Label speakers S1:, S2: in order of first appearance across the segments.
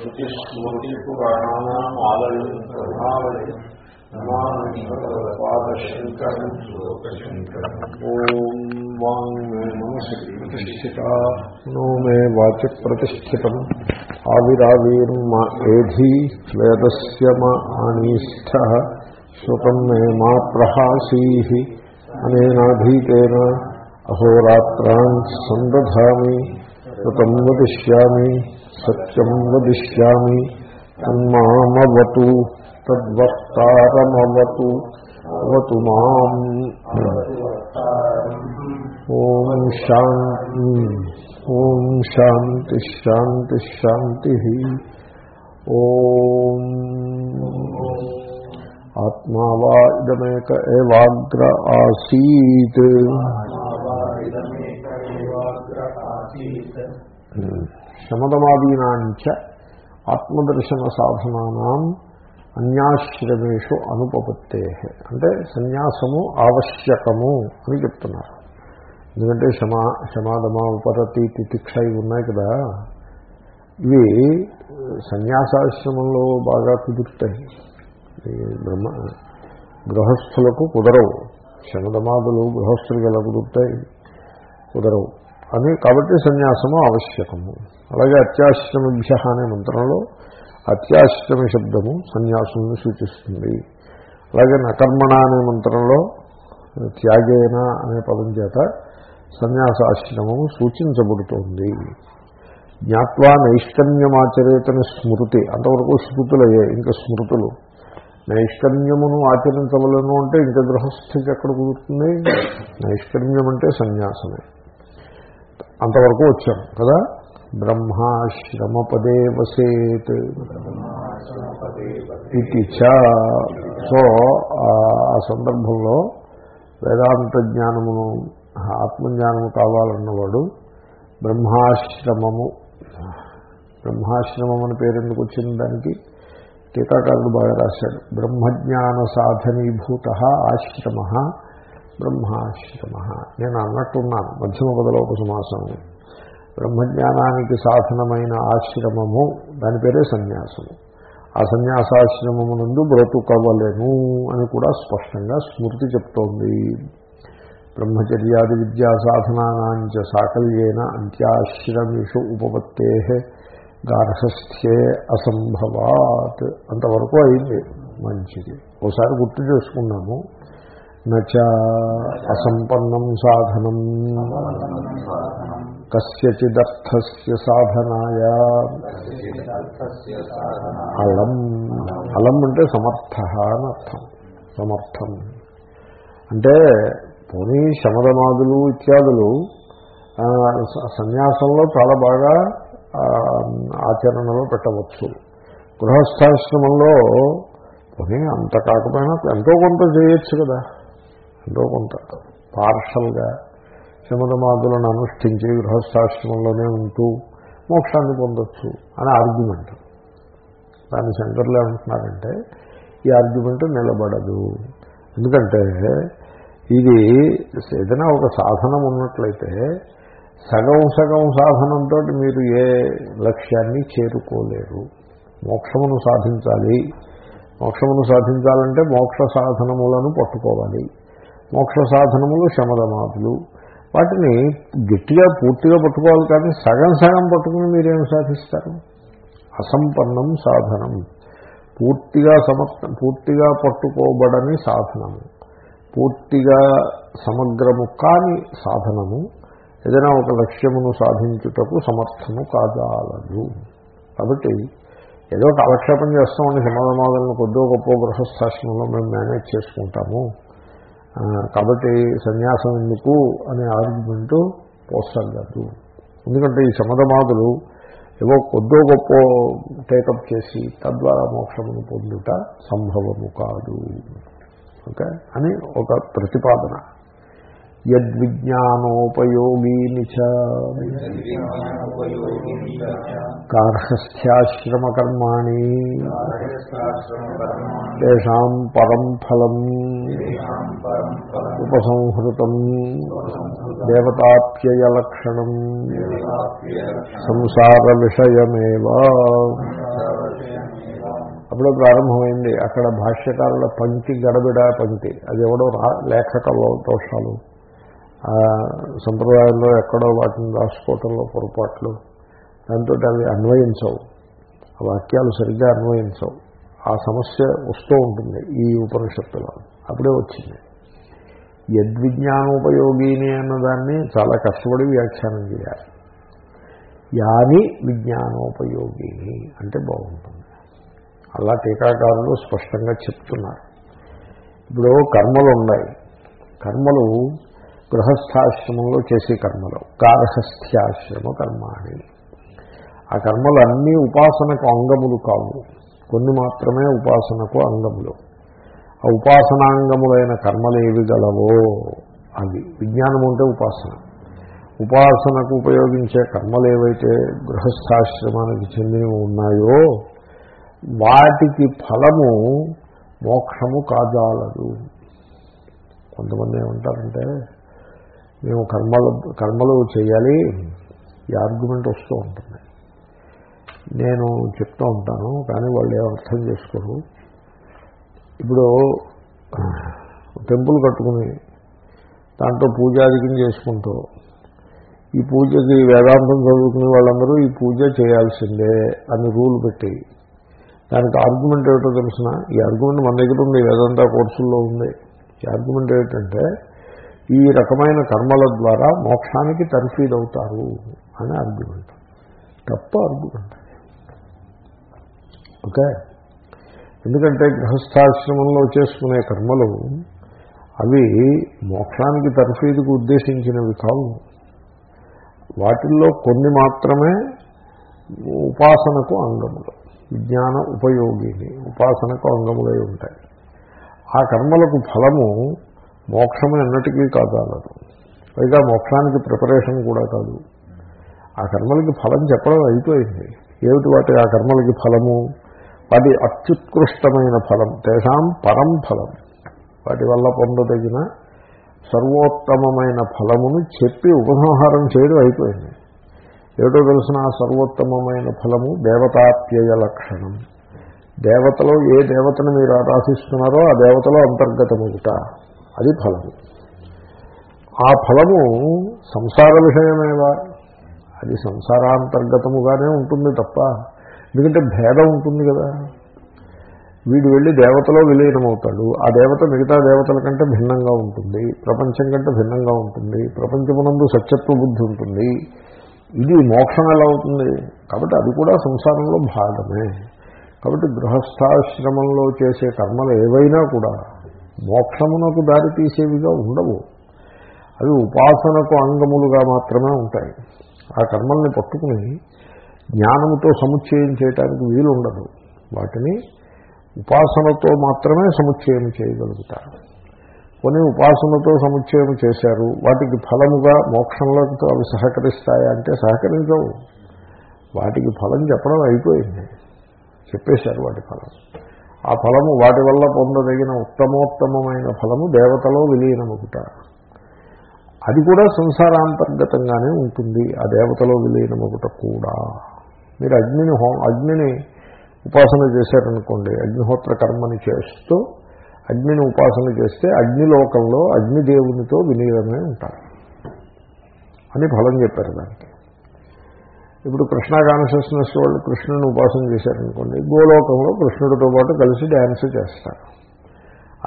S1: శృతిస్మృతిపురాణానామాలయం ప్రభావయం నమామి శ్లోకశంకరం ఓం వాంగ్మే no మే వాచి ప్రతిష్ఠితం ఆవిరావీర్మ ఏధీ వేదస్య మా ఆనీష్ట శ్రుతం మే మా ప్రహాసీ అనేనాధీతేన అహోరాత్రాన్ సందధామి కృతం వదిష్యామి సత్యం వదిష్యామి తన్మామవతు తద్వక్తారమవతు అవతు మాం ఓం శాంతి ఓం శాంతి శాంతి శాంతి ఓం ఆత్మా వా ఇదమేక ఏవాగ్ర ఆసీత్ శమదమాదీనాంచ ఆత్మదర్శన సాధనానాం అన్యాశ్రమేషు అనుపపత్తే అంటే సన్యాసము ఆవశ్యకము అని చెప్తున్నారు. ఎందుకంటే శమా శమాదమా ఉపరతి తితిక్ష ఇవి ఉన్నాయి కదా. ఇవి సన్యాసాశ్రమంలో బాగా కుదురుతాయి. బ్రహ్మ గృహస్థులకు కుదరవు. శమదమాదులు గృహస్థులకు ఎలా కుదురుతాయి? కుదరవు. అని కాబట్టి సన్యాసము ఆవశ్యకము. అలాగే అత్యాశ్రమభ్య అనే మంత్రంలో అత్యాశ్రమ శబ్దము సన్యాసులను సూచిస్తుంది. అలాగే నకర్మణ అనే మంత్రంలో త్యాగేన అనే పదం చేత సన్యాసాశ్రమము సూచించబడుతోంది. జ్ఞాత్వా నైష్కర్మ్యమాచరేతని స్మృతి అంతవరకు స్మృతులయ్యే ఇంకా స్మృతులు. నైష్కర్మ్యమును ఆచరించవలను అంటే ఇంకా గృహస్థితి ఎక్కడ కుదురుతుంది? నైష్కర్మ్యం అంటే సన్యాసమే. అంతవరకు వచ్చాం కదా? బ్రహ్మాశ్రమపదే వసేత్ ఇది చ. సో ఆ సందర్భంలో వేదాంత జ్ఞానమును ఆత్మజ్ఞానము కావాలన్నవాడు బ్రహ్మాశ్రమము. బ్రహ్మాశ్రమం అని పేరెందుకు వచ్చిన దానికి? టీకాకారుడు బాగా రాశాడు. బ్రహ్మజ్ఞాన సాధనీభూత ఆశ్రమ బ్రహ్మాశ్రమ. నేను అన్నట్టున్నాను మధ్యమ పదలోక సమాసం బ్రహ్మజ్ఞానానికి సాధనమైన ఆశ్రమము దాని పేరే సన్యాసము. ఆ సన్యాసాశ్రమమునందు బ్రతుకవలెను అని కూడా స్పష్టంగా స్మృతి చెప్తోంది. బ్రహ్మచర్యాది విద్యా సాధనానాంచ సాకల్యేన అంత్యాశ్రమిషు ఉపపత్తే గార్హస్థ్యే అసంభవాత్. అంతవరకు అయింది మంచిది. ఒకసారి గుర్తు చేసుకున్నాము. నచ అసంపన్నం సాధనం. కస్యచిదర్థస్య సాధనాయ. అలం. అలం అంటే సమర్థ అని అర్థం. సమర్థం. అంటే పోనీ శమదమాదులు ఇత్యాదులు సన్యాసంలో చాలా బాగా ఆచరణలో పెట్టవచ్చు. గృహస్థాశ్రమంలో పోనీ అంత కాకపోయినా ఎంతో కొంత చేయొచ్చు కదా. ఎంతో కొంత పార్షల్గా శమధమాదులను అనుష్ఠించి గృహస్థాశ్రమంలోనే ఉంటూ మోక్షాన్ని పొందొచ్చు అని ఆర్గ్యుమెంట్. దాన్ని శంకర్లు ఏమంటున్నారంటే ఈ ఆర్గ్యుమెంట్ నిలబడదు. ఎందుకంటే ఇది ఏదైనా ఒక సాధనం ఉన్నట్లయితే సగం సగం సాధనంతో మీరు ఏ లక్ష్యాన్ని చేరుకోలేరు. మోక్షమును సాధించాలి. మోక్షమును సాధించాలంటే మోక్ష సాధనములను పట్టుకోవాలి. మోక్ష సాధనములు శమదమాదులు వాటిని గట్టిగా పూర్తిగా పట్టుకోవాలి కానీ సగం సగం పట్టుకుని మీరేం సాధిస్తారు? అసంపన్నం సాధనం. పూర్తిగా సమర్థ పూర్తిగా పట్టుకోబడని సాధనము. పూర్తిగా సమగ్రము కాని సాధనము. ఏదైనా ఒక లక్ష్యమును సాధించుటకు సమర్థము కాదాలదు కాబట్టి ఏదో కాలక్షేపం చేస్తామని సమాధమాదాలను కొద్దో గొప్ప గృహస్థాశ్రమంలో మేము మేనేజ్ చేసుకుంటాము. కాబట్టి సన్యాసం ఎందుకు అనే ఆర్గ్యుమెంటు పోసగలదు ఎందుకంటే ఈ సమధమాదులు ఏవో కొద్దో గొప్ప టేకప్ చేసి తద్వారా మోక్షమును పొందుట సంభవము కాదు. ఓకే? అని ఒక ప్రతిపాదన. యద్విజ్ఞానోపయోగీని గార్హస్థ్యాశ్రమకర్మాణి తేషాం పరం ఫలం. ఉపసంహృతం. దేవతాప్యయలక్షణం. సంసార విషయమేవ అప్పుడే ప్రారంభమైంది. అక్కడ భాష్యకారుల పంక్తి గడబిడ పంక్తి. అది ఎవడో రా లేఖకల్లో దోషాలు. సంప్రదాయంలో ఎక్కడో వాటిని రాసుకోవటంలో పొరపాట్లు. దాంతో అవి అన్వయించవు. ఆ వాక్యాలు సరిగ్గా అన్వయించవు. ఆ సమస్య వస్తూ ఉంటుంది ఈ ఉపనిషత్తులో. అప్పుడే వచ్చింది. యద్విజ్ఞానోపయోగిని అన్నదాన్ని చాలా కష్టపడి వ్యాఖ్యానం చేయాలి. యాని విజ్ఞానోపయోగిని అంటే బాగుంటుంది. అలా టీకాకారులు స్పష్టంగా చెప్తున్నారు. ఇప్పుడు కర్మలు ఉన్నాయి. కర్మలు గృహస్థాశ్రమంలో చేసే కర్మలు. గార్హస్థ్యాశ్రమ కర్మాణి. ఆ కర్మలు అన్నీ ఉపాసనకు అంగములు కావు. కొన్ని మాత్రమే ఉపాసనకు అంగములు. ఆ ఉపాసనాంగములైన కర్మలు ఏవి గలవో అవి. విజ్ఞానం ఉంటే ఉపాసన. ఉపాసనకు ఉపయోగించే కర్మలు ఏవైతే గృహస్థాశ్రమానికి చెందినవి ఉన్నాయో వాటికి ఫలము మోక్షము కాజాలదు. కొంతమంది ఏమంటారంటే మేము కర్మలు కర్మలు చేయాలి ఈ ఆర్గ్యుమెంట్ వస్తూ ఉంటుంది. నేను చెప్తూ ఉంటాను కానీ వాళ్ళు ఏం అర్థం చేసుకోరు. ఇప్పుడు టెంపుల్ కట్టుకుని దాంట్లో పూజాధికం చేసుకుంటూ ఈ పూజకి వేదాంతం చదువుకునే వాళ్ళందరూ ఈ పూజ చేయాల్సిందే అని రూల్ పెట్టి దానికి ఆర్గ్యుమెంట్ ఏమిటో తెలిసిన? ఈ ఆర్గ్యుమెంట్ మన దగ్గర ఉంది వేదాంత కోర్సుల్లో ఉంది. ఈ ఆర్గ్యుమెంట్ ఏమిటంటే ఈ రకమైన కర్మల ద్వారా మోక్షానికి తర్ఫీదవుతారు అని ఆర్గ్యుమెంట్ తప్ప ఆర్గ్యుమెంట్ ఓకే? ఎందుకంటే గృహస్థాశ్రమంలో చేసుకునే కర్మలు అవి మోక్షానికి తర్ఫీదుకు ఉద్దేశించినవి కావు. వాటిల్లో కొన్ని మాత్రమే ఉపాసనకు అంగములు. విజ్ఞాన ఉపయోగిని ఉపాసనకు అంగములై ఉంటాయి. ఆ కర్మలకు ఫలము మోక్షము ఎన్నటికీ కాదాలదు పైగా మోక్షానికి ప్రిపరేషన్ కూడా కాదు. ఆ కర్మలకి ఫలం చెప్పడం అయిపోయింది. ఏమిటి వాటి ఆ కర్మలకి ఫలము? వాటి అత్యుత్కృష్టమైన ఫలం తేషాం పరం ఫలం. వాటి వల్ల పొందదగిన సర్వోత్తమమైన ఫలమును చెప్పి ఉపసంహారం చేయడం అయిపోయింది. ఏమిటో తెలిసిన ఆ సర్వోత్తమమైన ఫలము? దేవతాప్యయ లక్షణం. దేవతలో ఏ దేవతను మీరు ఆరాధిస్తున్నారో ఆ దేవతలో అంతర్గతముట అది ఫలము. ఆ ఫలము సంసార విషయమేవా? అది సంసారాంతర్గతముగానే ఉంటుంది తప్ప ఎందుకంటే భేదం ఉంటుంది కదా. వీడు వెళ్ళి దేవతలో విలీనమవుతాడు. ఆ దేవత మిగతా దేవతల కంటే భిన్నంగా ఉంటుంది. ప్రపంచం కంటే భిన్నంగా ఉంటుంది. ప్రపంచమునందు సత్యత్వ బుద్ధి ఉంటుంది. ఇది మోక్షం ఎలా అవుతుంది? కాబట్టి అది కూడా సంసారంలో భాగమే. కాబట్టి గృహస్థాశ్రమంలో చేసే కర్మలు ఏవైనా కూడా మోక్షమునకు దారి తీసేవిగా ఉండవు. అవి ఉపాసనకు అంగములుగా మాత్రమే ఉంటాయి. ఆ కర్మల్ని పట్టుకుని జ్ఞానముతో సముచ్చయం చేయటానికి వీలు ఉండదు వాటిని ఉపాసనతో మాత్రమే సముచ్చయం చేయగలుగుతారు. కొన్ని ఉపాసనతో సముచ్చయం చేశారు. వాటికి ఫలముగా మోక్షంలోకి అవి సహకరిస్తాయా అంటే సహకరించవు. వాటికి ఫలం చెప్పడం అయిపోయింది. చెప్పేశారు వాటి ఫలం. ఆ ఫలము వాటి వల్ల పొందదగిన ఉత్తమోత్తమైన ఫలము దేవతలో విలీనమగుట. అది కూడా సంసారాంతర్గతంగానే ఉంటుంది. ఆ దేవతలో విలీనమగుట కూడా. మీరు అగ్నిని హోం అగ్నిని ఉపాసన చేశారనుకోండి అగ్నిహోత్ర కర్మని చేస్తూ అగ్నిని ఉపాసన చేస్తే అగ్నిలోకంలో అగ్నిదేవునితో విలీనమే ఉంటారు. అని ఫలం చెప్పారు దానికి. ఇప్పుడు కృష్ణ కాన్షియస్నెస్ వాళ్ళు కృష్ణుని ఉపాసన చేశారనుకోండి గోలోకంలో కృష్ణుడితో పాటు కలిసి డ్యాన్స్ చేస్తారు.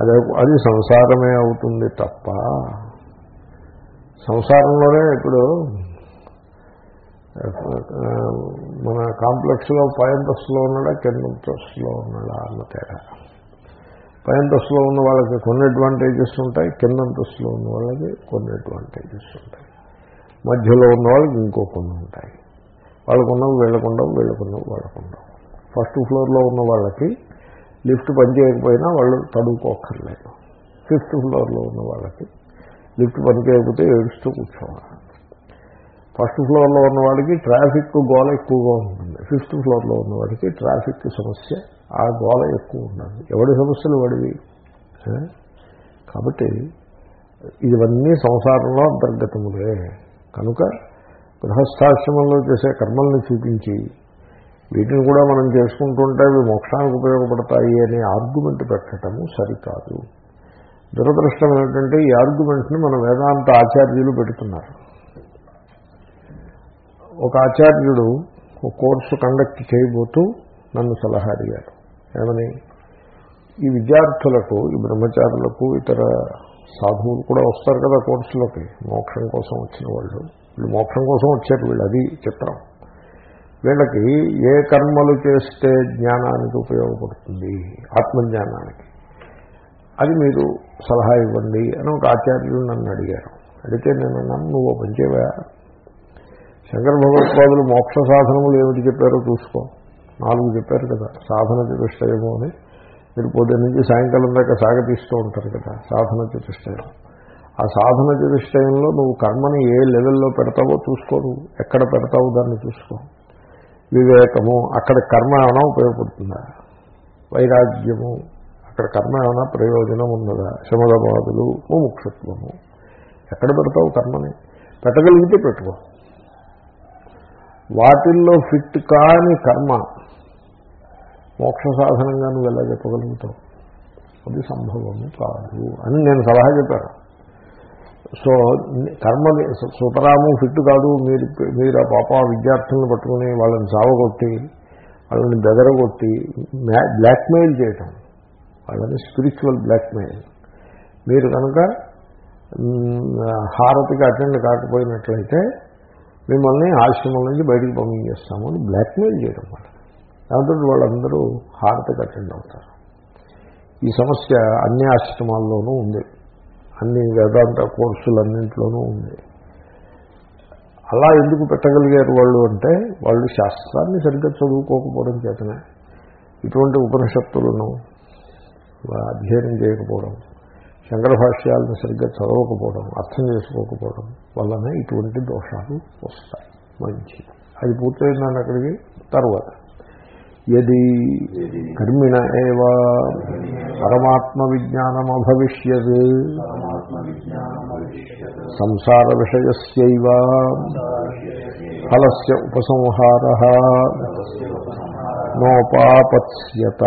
S1: అదే అది సంసారమే అవుతుంది తప్ప సంసారంలోనే ఇప్పుడు మన కాంప్లెక్స్లో పయంతస్సులో ఉన్నాడా కిందంతస్సులో ఉన్నాడా అన్న తేడా. పయంతస్సులో ఉన్న వాళ్ళకి కొన్ని అడ్వాంటేజెస్ ఉంటాయి కిందంతస్సులో ఉన్న వాళ్ళకి కొన్ని అడ్వాంటేజెస్ ఉంటాయి. మధ్యలో ఉన్న వాళ్ళకి ఇంకో కొన్ని ఉంటాయి. వాళ్ళకున్నాం వీళ్ళకుండవు వీళ్ళకున్నవి వాళ్ళకుండవు ఫస్ట్ ఫ్లోర్లో ఉన్న వాళ్ళకి లిఫ్ట్ పనిచేయకపోయినా వాళ్ళు చదువుకోక్కర్లేదు ఫిఫ్త్ ఫ్లోర్లో ఉన్న వాళ్ళకి లిఫ్ట్ పనిచేయకపోతే ఏడుస్తూ కూర్చోవాలి. ఫస్ట్ ఫ్లోర్లో ఉన్న వాడికి ట్రాఫిక్ గోల ఎక్కువగా ఉంటుంది. ఫిఫ్త్ ఫ్లోర్లో ఉన్న వాడికి ట్రాఫిక్ సమస్య ఆ గోల ఎక్కువ ఉండదు ఎవడి సమస్యలు వాడివి? కాబట్టి ఇవన్నీ సంసారంలో అంతర్గతములే. కనుక గృహస్థాశ్రమంలో చేసే కర్మల్ని చూపించి వీటిని కూడా మనం చేసుకుంటుంటే అవి మోక్షానికి ఉపయోగపడతాయి అనే ఆర్గ్యుమెంట్ పెట్టడము సరికాదు. దురదృష్టం ఏంటంటే ఈ ఆర్గ్యుమెంట్ని మన వేదాంత ఆచార్యులు పెడుతున్నారు. ఒక ఆచార్యుడు ఒక కోర్సు కండక్ట్ చేయబోతూ నన్ను సలహా అడిగాడు. ఏమని? ఈ విద్యార్థులకు ఈ బ్రహ్మచారులకు ఇతర సాధువులు కూడా వస్తారు కదా కోర్సులోకి మోక్షం కోసం వచ్చిన వాళ్ళు. వీళ్ళు మోక్షం కోసం వచ్చారు వీళ్ళు అది చిత్రం. వీళ్ళకి ఏ కర్మలు చేస్తే జ్ఞానానికి ఉపయోగపడుతుంది? ఆత్మజ్ఞానానికి. అది మీరు సలహా ఇవ్వండి అని ఒక ఆచార్యులు నన్ను అడిగారు. అడిగితే నేను అన్నాను నువ్వు ఓ శంకర భగవత్పాదులు మోక్ష సాధనములు ఏమిటి చెప్పారో చూసుకో. నాలుగు చెప్పారు కదా సాధన చతుష్టయము అని. మీరు పొద్దున్న నుంచి సాయంకాలం దాకా సాగతీస్తూ ఉంటారు కదా సాధన చతుష్టయం. ఆ సాధన విషయంలో నువ్వు కర్మని ఏ లెవెల్లో పెడతావో చూసుకోరు ఎక్కడ పెడతావో దాన్ని చూసుకో. వివేకము అక్కడ కర్మ ఏమైనా ఉపయోగపడుతుందా? వైరాగ్యము అక్కడ కర్మ ఏమైనా ప్రయోజనం ఉన్నదా? శమదబాదులు ముముక్షత్వము. ఎక్కడ పెడతావు కర్మని? పెట్టగలిగితే పెట్టుకో. వాటిల్లో ఫిట్ కాని కర్మ మోక్ష సాధనంగా నువ్వు ఎలా చెప్పగలుగుతావు? అది సంభవము కాదు అని నేను సలహా చెప్పాను. సో కర్మ సుతరాము ఫిట్ కాదు మీరు మీరు ఆ పాప విద్యార్థులను పట్టుకుని వాళ్ళని చావగొట్టి వాళ్ళని బెదరగొట్టి బ్లాక్మెయిల్ చేయటం. వాళ్ళని స్పిరిచువల్ బ్లాక్మెయిల్. మీరు కనుక హారతికి అటెండ్ కాకపోయినట్లయితే మిమ్మల్ని ఆశ్రమం నుంచి బయటికి పంపించేస్తాము అని బ్లాక్మెయిల్ చేయడం మాట. దాంతో వాళ్ళందరూ హారతికి అటెండ్ అవుతారు. ఈ సమస్య అన్ని ఆశ్రమాల్లోనూ ఉంది. అన్ని వేదాంత కోర్సులన్నింటిలోనూ ఉంది. అలా ఎందుకు పెట్టగలిగారు వాళ్ళు అంటే వాళ్ళు శాస్త్రాన్ని సరిగ్గా చదువుకోకపోవడం చేతనే. ఇటువంటి ఉపనిషత్తులను అధ్యయనం చేయకపోవడం శంకర భాష్యాలను సరిగ్గా చదవకపోవడం అర్థం చేసుకోకపోవడం వల్లనే ఇటువంటి దోషాలు వస్తాయి. మంచి అది పూర్తయిందని అక్కడికి తర్వాత. యది కర్మిణ ఏవ పరమాత్మ విజ్ఞానం అభవిష్యత్ సంసార విషయస్యైవ ఫలస్య ఉపసంహార నోపాపత్స్యత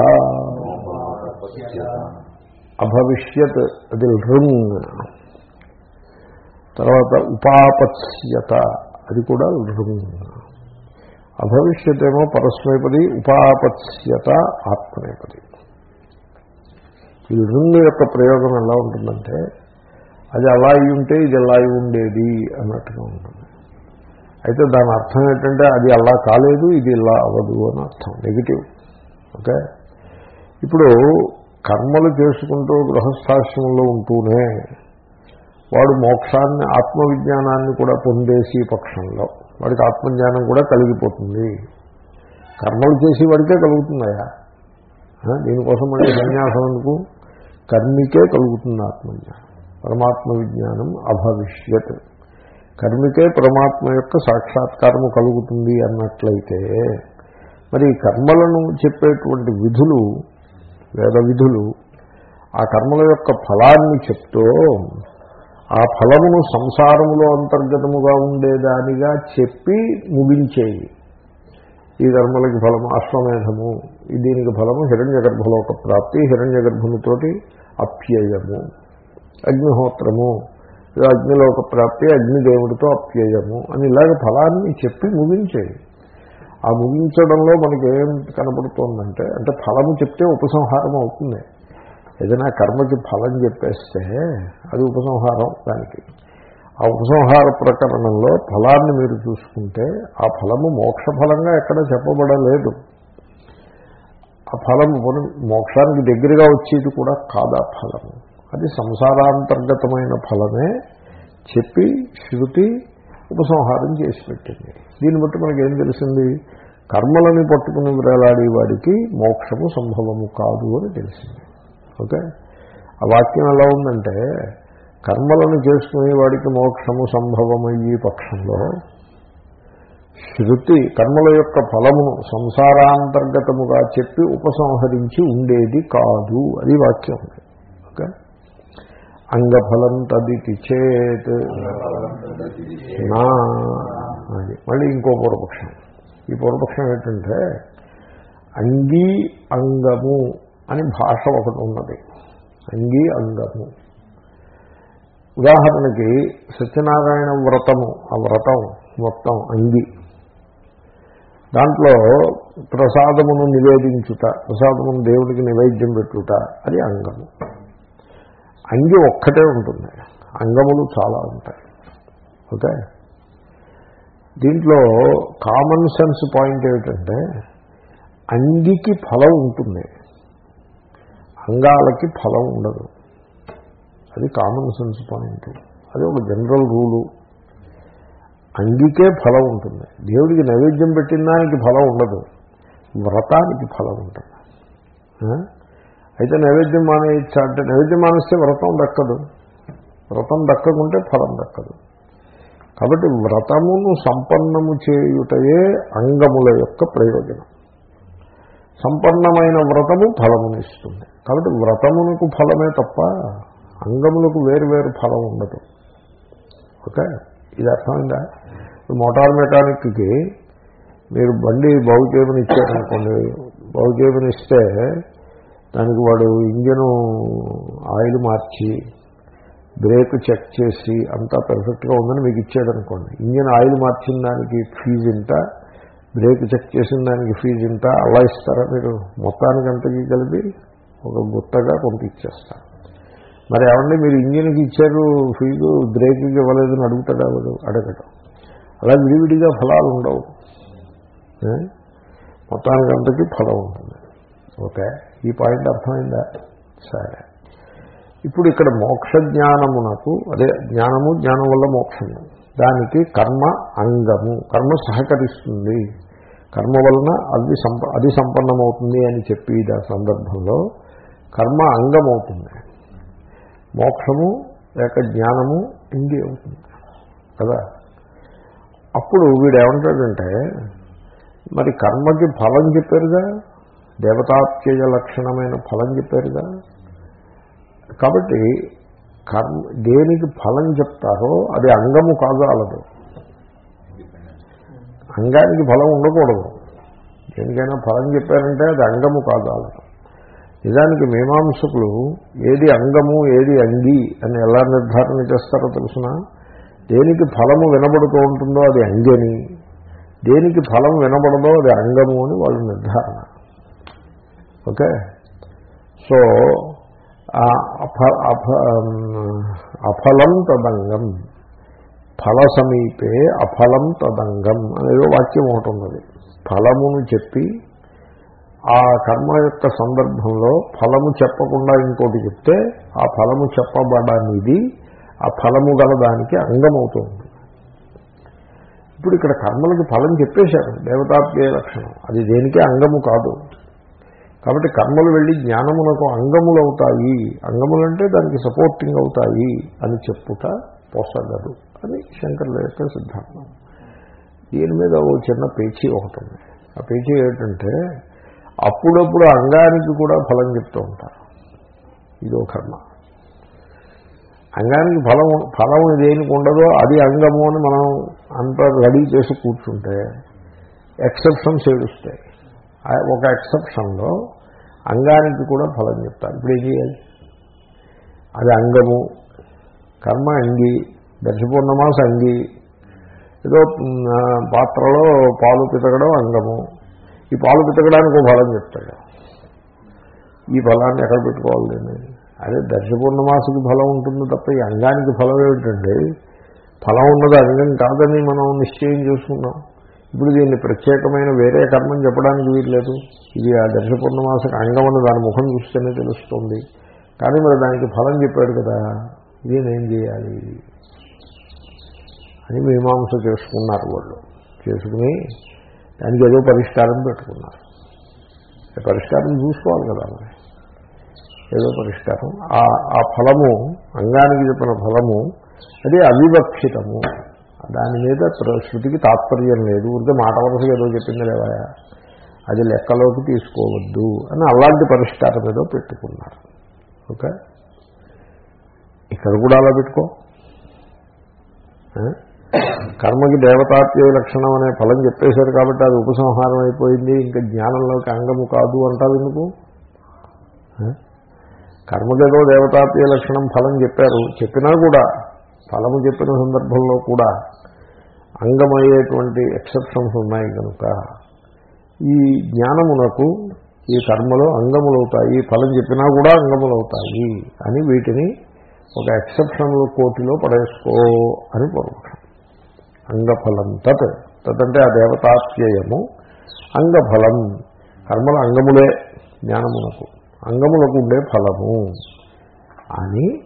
S1: అభవిష్యత్ అది రుంగ్ తర్వాత ఉపాపత్స్యత అది కూడా రుంగ్ అభవిష్యత్ ఏమో పరస్మైపది ఉపాపత్స్యత ఆత్మనేపది. ఈ రెండు యొక్క ప్రయోగం ఎలా ఉంటుందంటే అది అలా అయి ఉంటే ఇది ఎలా అయి ఉండేది అన్నట్టుగా ఉంటుంది. అయితే దాని అర్థం ఏంటంటే అది అలా కాలేదు ఇది ఇలా అవ్వదు అని అర్థం నెగిటివ్ ఓకే? ఇప్పుడు కర్మలు చేసుకుంటూ గృహస్థాశ్రమంలో ఉంటూనే వాడు మోక్షాన్ని ఆత్మవిజ్ఞానాన్ని కూడా పొందేసి పక్షంలో వాడికి ఆత్మజ్ఞానం కూడా కలిగిపోతుంది. కర్మలు చేసి వాడికే కలుగుతున్నాయా? దీనికోసం మళ్ళీ సన్యాసం ఎందుకు? కర్మికే కలుగుతుంది ఆత్మజ్ఞానం. పరమాత్మ విజ్ఞానం అభవిష్యత్. కర్మికే పరమాత్మ యొక్క సాక్షాత్కారము కలుగుతుంది అన్నట్లయితే మరి కర్మలను చెప్పేటువంటి విధులు వేద విధులు ఆ కర్మల యొక్క ఫలాన్ని చెప్తూ ఆ ఫలమును సంసారములో అంతర్గతముగా ఉండేదానిగా చెప్పి ముగించేయి. ఈ ధర్మలకి ఫలము అశ్వమేధము. దీనికి ఫలము హిరణ్య గర్భలోక ప్రాప్తి హిరణ్య గర్భముతోటి అప్యయము. అగ్నిహోత్రము. అగ్నిలోక ప్రాప్తి అగ్నిదేవుడితో అప్యయము అని ఇలాగ ఫలాన్ని చెప్పి ముగించేయి. ఆ ముగించడంలో మనకి ఏం కనపడుతోందంటే అంటే ఫలము చెప్తే ఉపసంహారం అవుతుంది ఏదైనా కర్మకి ఫలం చెప్పేస్తే అది ఉపసంహారం దానికి. ఆ ఉపసంహార ప్రకరణంలో ఫలాన్ని మీరు చూసుకుంటే ఆ ఫలము మోక్షఫలంగా ఎక్కడ చెప్పబడలేదు. ఆ ఫలము మోక్షానికి దగ్గరగా వచ్చేది కూడా కాదా ఫలము? అది సంసారాంతర్గతమైన ఫలమే చెప్పి శృతి ఉపసంహారం చేసి పెట్టింది. దీన్ని బట్టి మనకి ఏం తెలిసింది? కర్మలని పట్టుకుని వేలాడే వాడికి మోక్షము సంభవము కాదు అని తెలిసింది. ఓకే? ఆ వాక్యం ఎలా ఉందంటే కర్మలను చేసుకునే వాడికి మోక్షము సంభవమయ్యే పక్షంలో శృతి కర్మల యొక్క ఫలమును సంసారాంతర్గతముగా చెప్పి ఉపసంహరించి ఉండేది కాదు అది వాక్యం ఓకే? అంగఫలం తదితి చేత్. నా అది మళ్ళీ ఇంకో పూర్వపక్షం. ఈ పూర్వపక్షం ఏంటంటే అంగీ అంగము అని భాష ఒకటి ఉన్నది. అంగీ అంగము ఉదాహరణకి సత్యనారాయణ వ్రతము ఆ వ్రతం మొత్తం అంగి. దాంట్లో ప్రసాదమును నివేదించుట ప్రసాదమును దేవుడికి నివేద్యం పెట్టుట అది అంగము. అంగి ఒక్కటే ఉంటుంది. అంగములు చాలా ఉంటాయి. ఓకే? దీంట్లో కామన్ సెన్స్ పాయింట్ ఏమిటంటే అంగికి ఫలం ఉంటుంది. అంగాలకి ఫలం ఉండదు. అది కామన్ సెన్స్ పాయింట్ అది ఒక జనరల్ రూలు అంగికే ఫలం ఉంటుంది. దేవుడికి నైవేద్యం పెట్టిన దానికి ఫలం ఉండదు. వ్రతానికి ఫలం ఉంటుంది. అయితే నైవేద్యం మానేయచ్చా అంటే నైవేద్యం మానేస్తే వ్రతం దక్కదు. వ్రతం దక్కకుంటే ఫలం దక్కదు. కాబట్టి వ్రతమును సంపన్నము చేయుటయే అంగముల యొక్క ప్రయోజనం. సంపన్నమైన వ్రతము ఫలమునిస్తుంది. కాబట్టి వ్రతమునకు ఫలమే తప్ప అంగములకు వేరు వేరు ఫలం ఉండదు. ఓకే? ఇది అర్థమైందా? మోటార్ మెకానిక్కి మీరు బండి బాగు చేయమని ఇచ్చారనుకోండి బాగు చేయమని ఇస్తే దానికి వాడు ఇంజను ఆయిల్ మార్చి బ్రేక్ చెక్ చేసి అంతా పెర్ఫెక్ట్గా ఉందని మీకు ఇచ్చాడనుకోండి ఇంజన్ ఆయిల్ మార్చిన దానికి ఫీజు ఇంత బ్రేక్ చెక్ చేసిన దానికి ఫీజు ఇంత అలా ఇస్తారా మీరు? మొత్తానికి అంతకి కలిపి ఒక గుత్తగా పంపించేస్తారు. మరి ఏమండి మీరు ఇంజిన్కి ఇచ్చారు ఫీజు బ్రేక్కి ఇవ్వలేదని అడుగుతాడా వాడు? అడగటం అలా విడివిడిగా ఫలాలు ఉండవు. మొత్తానికి అంతకి ఫలం ఉంటుంది. ఓకే ఈ పాయింట్ అర్థమైందా? సరే. ఇప్పుడు ఇక్కడ మోక్ష జ్ఞానమునకు అదే జ్ఞానము జ్ఞానం వల్ల మోక్షము. దానికి కర్మ అంగము. కర్మ సహకరిస్తుంది. కర్మ వలన అవి సంప అది సంపన్నమవుతుంది అని చెప్పి ఆ సందర్భంలో కర్మ అంగమవుతుంది. మోక్షము లేక జ్ఞానము ఇంది అవుతుంది. కదా? అప్పుడు వీడు ఏమంటాడంటే మరి కర్మకి ఫలం చెప్పారుగా? దేవతాత్యయ లక్షణమైన ఫలం చెప్పారుగా? కాబట్టి కర్మ దేనికి ఫలం చెప్తారో అది అంగము కాదాలదు అంగానికి ఫలం ఉండకూడదు. దేనికైనా ఫలం చెప్పారంటే అది అంగము కాదాలదు నిజానికి మీమాంసకులు ఏది అంగము ఏది అంగి అని ఎలా నిర్ధారణ చేస్తారో తెలుసిన? దేనికి ఫలము వినబడుతూ ఉంటుందో అది అంగని దేనికి ఫలం వినబడదో అది అంగము అని వాళ్ళ నిర్ధారణ. ఓకే? సో ఆ అఫ అఫ అఫలం తదంగం. ఫల సమీపే అఫలం తదంగం అనేదో వాక్యం ఒకటి ఉన్నది. ఫలమును చెప్పి ఆ కర్మ యొక్క సందర్భంలో ఫలము చెప్పకుండా ఇంకోటి చెప్తే ఆ ఫలము చెప్పబడనిది ఆ ఫలము గల దానికి అంగమవుతుంది. ఇప్పుడు ఇక్కడ కర్మలకి ఫలం చెప్పేశారు దేవతాత్మీయ లక్షణం. అది దేనికే అంగము కాదు. కాబట్టి కర్మలు వెళ్ళి జ్ఞానమునకు అంగములు అవుతాయి అంగములంటే దానికి సపోర్టింగ్ అవుతాయి అని చెప్పుట పోసగదు. అని శంకర్ల యొక్క సిద్ధాంతం. దీని మీద ఓ చిన్న పేచీ ఒకటి ఉంది. ఆ పేచీ ఏంటంటే అప్పుడప్పుడు అంగానికి కూడా ఫలం చెప్తూ ఉంటారు. ఇదో కర్మ. అంగానికి ఫలం ఫలం దేనికి ఉండదో అది అంగము అని మనం అంత రెడీ చేసి కూర్చుంటే ఎక్సెప్షన్స్ ఏడుస్తాయి. ఒక ఎక్సెప్షన్లో అంగానికి కూడా ఫలం చెప్తారు. ఇప్పుడు ఏం చేయాలి? అది అంగము. కర్మ అంగి దర్శపూర్ణమాస సంగి. ఏదో పాత్రలో పాలు పితకడం అంగము ఈ పాలు పితకడానికి ఒక ఫలం చెప్తాడు. ఈ ఫలాన్ని ఎక్కడ పెట్టుకోవాలి నేను అదే దర్శపూర్ణమాసకి ఫలం ఉంటుంది తప్ప ఈ అంగానికి ఫలం ఏమిటండి? ఫలం ఉన్నది అంగం కాదని మనం నిశ్చయం చేసుకున్నాం. ఇప్పుడు దీన్ని ప్రత్యేకమైన వేరే కర్మని చెప్పడానికి వీల్లేదు. ఇది ఆ దర్శపూర్ణమాసకి అంగం అని దాని ముఖం చూస్తేనే తెలుస్తుంది. కానీ మరి దానికి ఫలం చెప్పాడు కదా ఇది చేయాలి? అని మీమాంస చేసుకున్నారు వాళ్ళు. చేసుకుని దానికి ఏదో పరిష్కారం పెట్టుకున్నారు. పరిష్కారం చూసుకోవాలి కదా మరి. ఏదో పరిష్కారం. ఆ ఫలము అంగానికి చెప్పిన ఫలము అది అవివక్షితము. దాని మీద శృతికి తాత్పర్యం లేదు. ఉంటే మాట వరుసగా ఏదో చెప్పింది లేవా? అది లెక్కలోకి తీసుకోవద్దు అని అలాంటి పరిష్కారం ఏదో పెట్టుకున్నారు. ఓకే? ఇక్కడ కూడా అలా పెట్టుకో. కర్మకి దేవతాత్మ్య లక్షణం అనే ఫలం చెప్పేశారు కాబట్టి అది ఉపసంహారం అయిపోయింది. ఇంకా జ్ఞానంలోకి అంగము కాదు అంటారు ఎందుకు? కర్మకేదో దేవతాత్మీయ లక్షణం ఫలం చెప్పారు. చెప్పినా కూడా ఫలము చెప్పిన సందర్భంలో కూడా అంగమయ్యేటువంటి ఎక్సెప్షన్స్ ఉన్నాయి కనుక. ఈ జ్ఞానమునకు ఈ కర్మలో అంగములవుతాయి ఫలం చెప్పినా కూడా అంగములవుతాయి అని వీటిని ఒక ఎక్సెప్షనల్ కోటిలో పడేసుకో అని పూర్వపక్షం అంగఫలం తత్. తదంటే ఆ దేవతాప్యయము అంగఫలం. కర్మల అంగములే జ్ఞానమునకు. అంగములకు ఉండే ఫలము. అని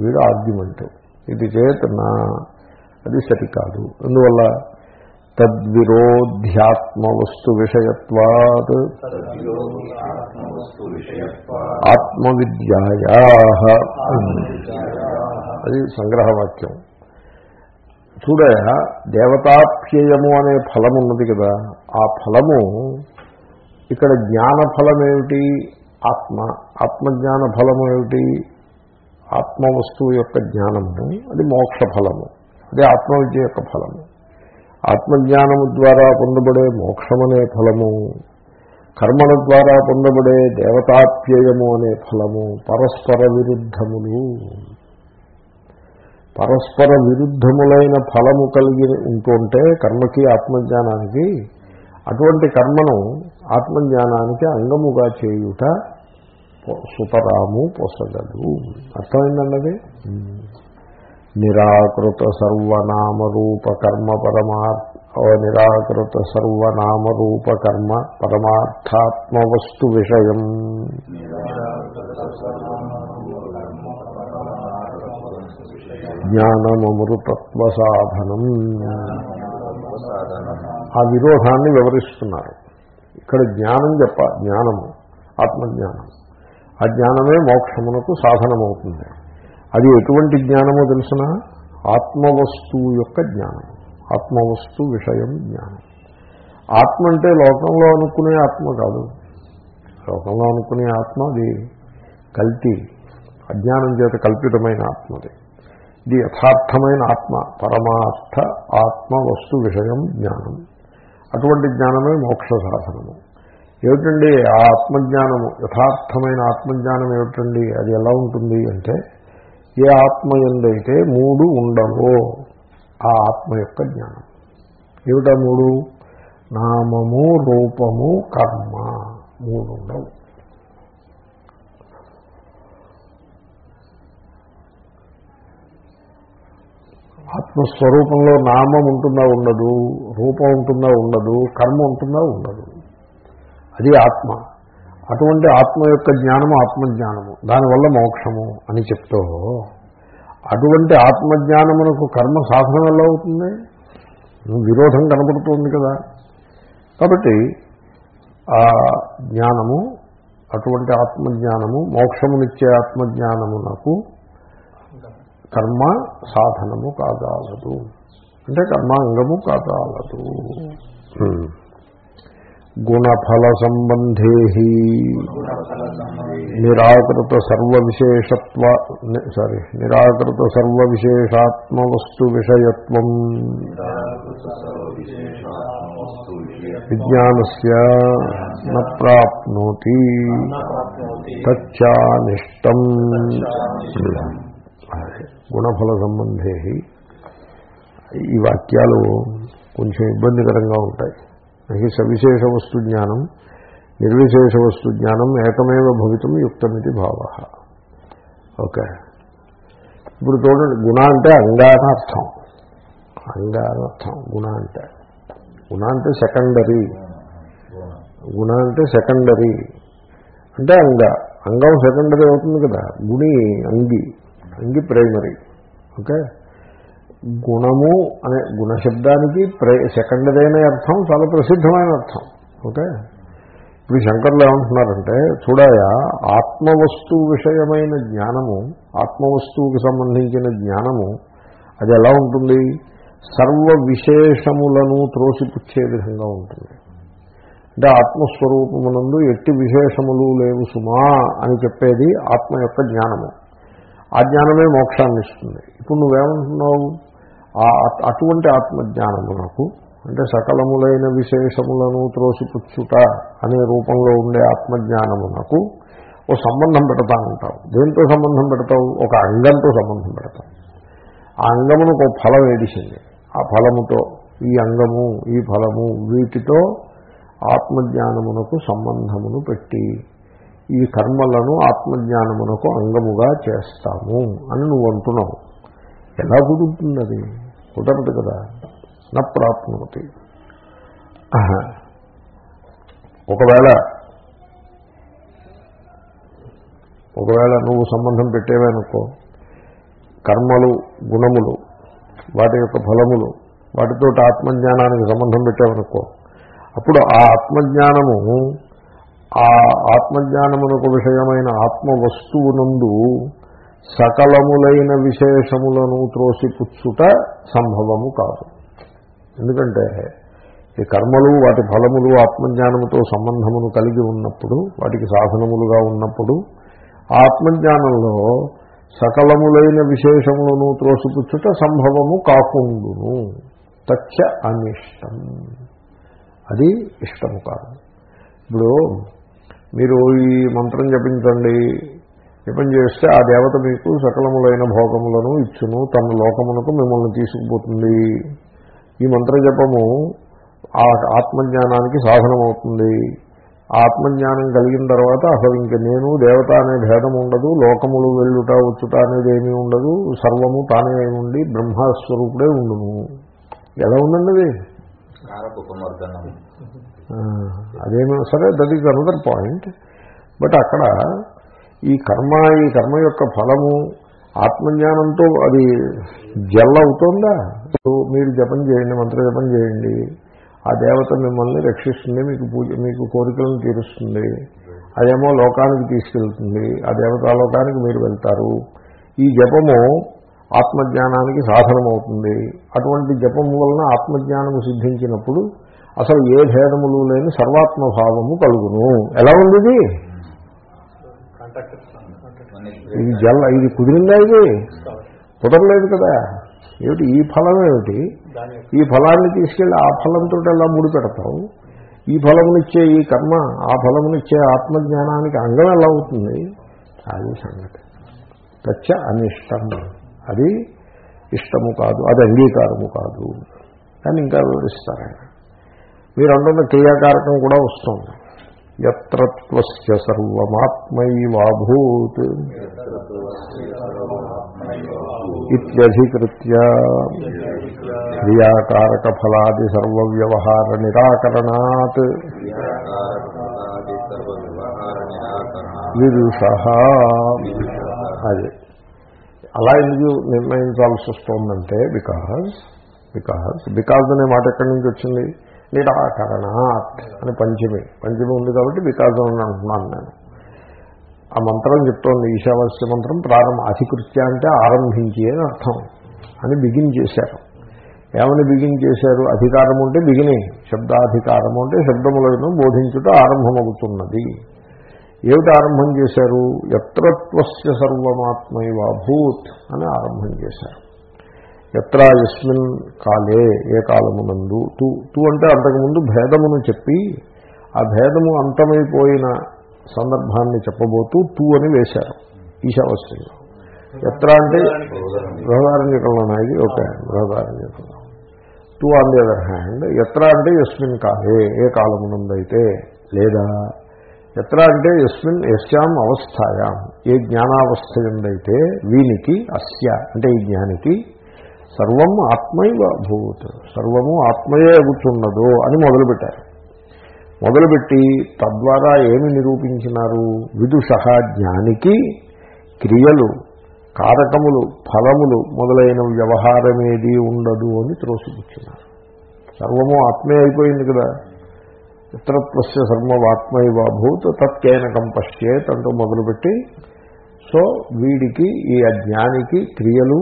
S1: వీడు ఆర్గ్యుమెంట్ ఇది చేతన అది సరికాదు అందువల్ల తద్విరోధ్యాత్మ వస్తు విషయత్వాత్. ఆత్మవిద్యాయా అది సంగ్రహవాక్యం. చూడయ దేవతాప్యయము అనే ఫలం ఉన్నది కదా ఆ ఫలము ఇక్కడ జ్ఞాన ఫలం ఏమిటి ఆత్మ ఆత్మజ్ఞాన ఫలము ఏమిటి ఆత్మ వస్తువు యొక్క జ్ఞానము అది మోక్ష ఫలము అది ఆత్మవిద్య యొక్క ఫలము. ఆత్మజ్ఞానము ద్వారా పొందబడే మోక్షమనే ఫలము కర్మల ద్వారా పొందబడే దేవతాప్యయము అనే ఫలము పరస్పర విరుద్ధములు. పరస్పర విరుద్ధములైన ఫలము కలిగి ఉంటుంటే కర్మకి ఆత్మజ్ఞానానికి అటువంటి కర్మను ఆత్మజ్ఞానానికి అంగముగా చేయుట సుతరాము పొసగదు. అర్థమైందండి నిరాకృత సర్వనామరూప కర్మ పరమార్థ నిరాకృత సర్వనామరూప కర్మ పరమార్థాత్మ వస్తు విషయం జ్ఞానమృతత్వ సాధనం ఆ విరోధాన్ని వివరిస్తున్నారు. ఇక్కడ జ్ఞానం చెప్ప జ్ఞానము ఆత్మజ్ఞానం. ఆ జ్ఞానమే మోక్షమునకు సాధనమవుతుంది. అది ఎటువంటి జ్ఞానమో తెలిసిన? ఆత్మవస్తువు యొక్క జ్ఞానం. ఆత్మవస్తు విషయం జ్ఞానం. ఆత్మ అంటే లోకంలో అనుకునే ఆత్మ కాదు. లోకంలో అనుకునే ఆత్మ అది కల్తీ. అజ్ఞానం చేత కల్పితమైన ఆత్మది. ఇది యథార్థమైన ఆత్మ పరమార్థ ఆత్మ వస్తు విషయం జ్ఞానం. అటువంటి జ్ఞానమే మోక్ష సాధనము. ఏమిటండి ఆ ఆత్మజ్ఞానము? యథార్థమైన ఆత్మజ్ఞానం ఏమిటండి? అది ఎలా ఉంటుంది అంటే ఏ ఆత్మ ఎందైతే మూడు ఉండవో ఆ ఆత్మ యొక్క జ్ఞానం. ఏమిటా మూడు? నామము రూపము కర్మ. మూడు ఉండవు. ఆత్మస్వరూపంలో నామం ఉంటుందా ఉండదు రూపం ఉంటుందా ఉండదు కర్మ ఉంటుందా ఉండదు. అది ఆత్మ. అటువంటి ఆత్మ యొక్క జ్ఞానము ఆత్మజ్ఞానము. దానివల్ల మోక్షము అని చెప్తూ అటువంటి ఆత్మజ్ఞానమునకు కర్మ సాధన ఎలా అవుతుంది? విరోధం కనపడుతుంది కదా. కాబట్టి ఆ జ్ఞానము అటువంటి ఆత్మజ్ఞానము మోక్షమునిచ్చే ఆత్మజ్ఞానమునకు కర్మ సాధనము కాదాలదు అంటే కర్మాంగము కాదాలదు గుణఫల సంబంధే నిరాకృత సర్వ విశేషత్వ సారీ నిరాకృత సర్వ విశేషాత్మ వస్తు విషయత్వం విజ్ఞానస్య న ప్రాప్నోతి. తచ్చానిష్టం. గుణఫల సంబంధే ఈ వాక్యాలు కొంచెం ఇబ్బందికరంగా ఉంటాయి. నహి సవిశేష వస్తు జ్ఞానం నిర్విశేష వస్తు జ్ఞానం ఏకమేవ భవితం యుక్తమితి భావ. ఓకే. ఇప్పుడు చూడండి గుణ అంటే అంగానర్థం అంగానర్థం గుణ అంటే. గుణ అంటే సెకండరీ. గుణ అంటే సెకండరీ. అంటే అంగ. అంగం సెకండరీ అవుతుంది కదా. గుణి అంగి. అంగి ప్రైమరీ. ఓకే? గుణము అనే గుణశబ్దానికి ప్రై సెకండరీ అర్థం చాలా ప్రసిద్ధమైన అర్థం. ఓకే? ఇప్పుడు శంకర్లు ఏమంటున్నారంటే చూడాయా ఆత్మవస్తువు విషయమైన జ్ఞానము ఆత్మవస్తువుకి సంబంధించిన జ్ఞానము అది ఎలా ఉంటుంది? సర్వ విశేషములను త్రోసిపుచ్చే విధంగా ఉంటుంది. అంటే ఆత్మస్వరూపమునందు ఎట్టి విశేషములు లేవు సుమా అని చెప్పేది ఆత్మ యొక్క జ్ఞానము. ఆ జ్ఞానమే మోక్షాన్ని ఇస్తుంది. ఇప్పుడు నువ్వేమంటున్నావు? ఆ అటువంటి ఆత్మజ్ఞానమునకు అంటే సకలములైన విశేషములను త్రోసిపుచ్చుట అనే రూపంలో ఉండే ఆత్మజ్ఞానమునకు ఓ సంబంధం పెడతా ఉంటావు దేంతో సంబంధం పెడతావు? ఒక అంగంతో సంబంధం పెడతావు. ఆ అంగమునకు ఒక ఫలం ఏడిసింది. ఆ ఫలముతో ఈ అంగము ఈ ఫలము వీటితో ఆత్మజ్ఞానమునకు సంబంధమును పెట్టి ఈ కర్మలను ఆత్మజ్ఞానమునకు అంగముగా చేస్తాము అని నువ్వు అంటున్నావు. ఎలా కుదురుతుంది అది కుదరదు కదా. నా ప్రాప్నోతి ఒకవేళ ఒకవేళ నువ్వు సంబంధం పెట్టేవనుకో కర్మలు గుణములు వాటి యొక్క ఫలములు వాటితో ఆత్మజ్ఞానానికి సంబంధం పెట్టేవనుకో అప్పుడు ఆ ఆత్మజ్ఞానము ఆ ఆత్మజ్ఞానమునకు విషయమైన ఆత్మ వస్తువునందు సకలములైన విశేషములను త్రోసిపుచ్చుట సంభవము కాదు. ఎందుకంటే ఈ కర్మలు వాటి ఫలములు ఆత్మజ్ఞానముతో సంబంధమును కలిగి ఉన్నప్పుడు వాటికి సాధనములుగా ఉన్నప్పుడు ఆత్మజ్ఞానంలో సకలములైన విశేషములను త్రోసిపుచ్చుట సంభవము కాకుండును. తచ్చ అనిష్టం. అది ఇష్టము కాదు. ఇప్పుడు మీరు ఈ మంత్రం జపించండి. జపం చేస్తే ఆ దేవత మీకు సకలములైన భోగములను ఇచ్చును. తన లోకమునకు మిమ్మల్ని తీసుకుపోతుంది. ఈ మంత్ర జపము ఆ ఆత్మజ్ఞానానికి సాధనమవుతుంది. ఆత్మజ్ఞానం కలిగిన తర్వాత అసలు ఇంక నేను దేవత అనే భేదం ఉండదు. లోకములు వెళ్ళుట వచ్చుట అనేది ఏమీ ఉండదు. సర్వము తానే ఉండి బ్రహ్మస్వరూపుడే ఉండును. ఎలా ఉందండి అది? అదేమో సరే that is another point but అక్కడ ఈ కర్మ ఈ కర్మ యొక్క ఫలము ఆత్మజ్ఞానంతో అది జల్ల అవుతుందా? మీరు జపం చేయండి మంత్ర జపం చేయండి ఆ దేవత మిమ్మల్ని రక్షిస్తుంది మీకు పూజ మీకు కోరికలను తీరుస్తుంది అదేమో లోకానికి తీసుకెళ్తుంది ఆ దేవతా లోకానికి మీరు వెళ్తారు. ఈ జపము ఆత్మజ్ఞానానికి సాధనమవుతుంది. అటువంటి జపము వలన ఆత్మజ్ఞానము సిద్ధించినప్పుడు అసలు ఏ భేదములు లేని సర్వాత్మభావము కలుగును. ఎలా ఉంది ఇది ఇది జల్ల ఇది కుదిరిందా ఇది? కుదరలేదు కదా. ఏమిటి ఈ ఫలం ఏమిటి? ఈ ఫలాన్ని తీసుకెళ్ళి ఆ ఫలంతో ఎలా ముడి పెడతావు? ఈ ఫలమునిచ్చే ఈ కర్మ ఆ ఫలమునిచ్చే ఆత్మజ్ఞానానికి అంగం ఎలా అవుతుంది? అది సంగతి. తచ్చ అనిష్టం. అది ఇష్టము కాదు అది అంగీకారము కాదు. అని ఇంకా వివరిస్తారు? ఆయన మీరు అంటున్న క్రియాకారకం కూడా వస్తుంది. ఎత్రత్వస్య సర్వమాత్మైవాభూత్ ఇత్యధికృత్య క్రియాకారక ఫలాది సర్వవ్యవహార నిరాకరణాత్ విదుష. అదే. అలా ఎందుకు నిర్ణయించాల్సి వస్తుందంటే బికాజ్ బికాజ్ బికాజ్ అనే మాట ఎక్కడి నుంచి వచ్చింది? నిరాకరణాత్ అని పంచమి. పంచమి ఉంది కాబట్టి వికాసం అని అంటున్నాను నేను. ఆ మంత్రం చెప్తోంది ఈశావాస్య మంత్రం ప్రారంభ అధికృత్య అంటే ఆరంభించి అని అర్థం. అని బిగిన్ చేశారు. ఏమని బిగిన్ చేశారు? అధికారం ఉంటే బిగినింగ్ శబ్దాధికారము అంటే శబ్దములను బోధించుట ఆరంభమవుతున్నది. ఏమిటి ఆరంభం చేశారు? ఎత్రత్వస్య సర్వమాత్మైవాభూత్ అని ఆరంభం చేశారు. ఎత్ర ఎస్మిన్ కాలే ఏ కాలమునందు? తూ తూ అంటే అంతకుముందు భేదమును చెప్పి ఆ భేదము అంతమైపోయిన సందర్భాన్ని చెప్పబోతూ తూ అని వేశారు ఈశావస్యంలో. ఎత్ర అంటే బృహదారణ్యకంలో నాది okay బృహదారణ్యకంలో. To on the other hand ఎత్ర అంటే ఎస్మిన్ కాలే ఏ కాలమునందైతే లేదా? ఎత్ర అంటే ఎస్మిన్ ఎస్యాం అవస్థాయాం ఏ జ్ఞానావస్థ ఎందైతే వీనికి అస్య అంటే ఈ జ్ఞానికి సర్వం ఆత్మైవ భూత్ సర్వము ఆత్మయే అగుతున్నదో అని మొదలుపెట్టారు. మొదలుపెట్టి తద్వారా ఏమి నిరూపించినారు? విదుష జ్ఞానికి క్రియలు కారకములు ఫలములు మొదలైన వ్యవహారమేది ఉండదు అని త్రోసిపుచ్చినారు సర్వము ఆత్మే అయిపోయింది కదా. ఇతరత్వస్య సర్వమాత్మైవ భూత్ తత్కేనకం పశ్చేత్ అంటూ మొదలుపెట్టి సో వీడికి ఈ అజ్ఞానికి క్రియలు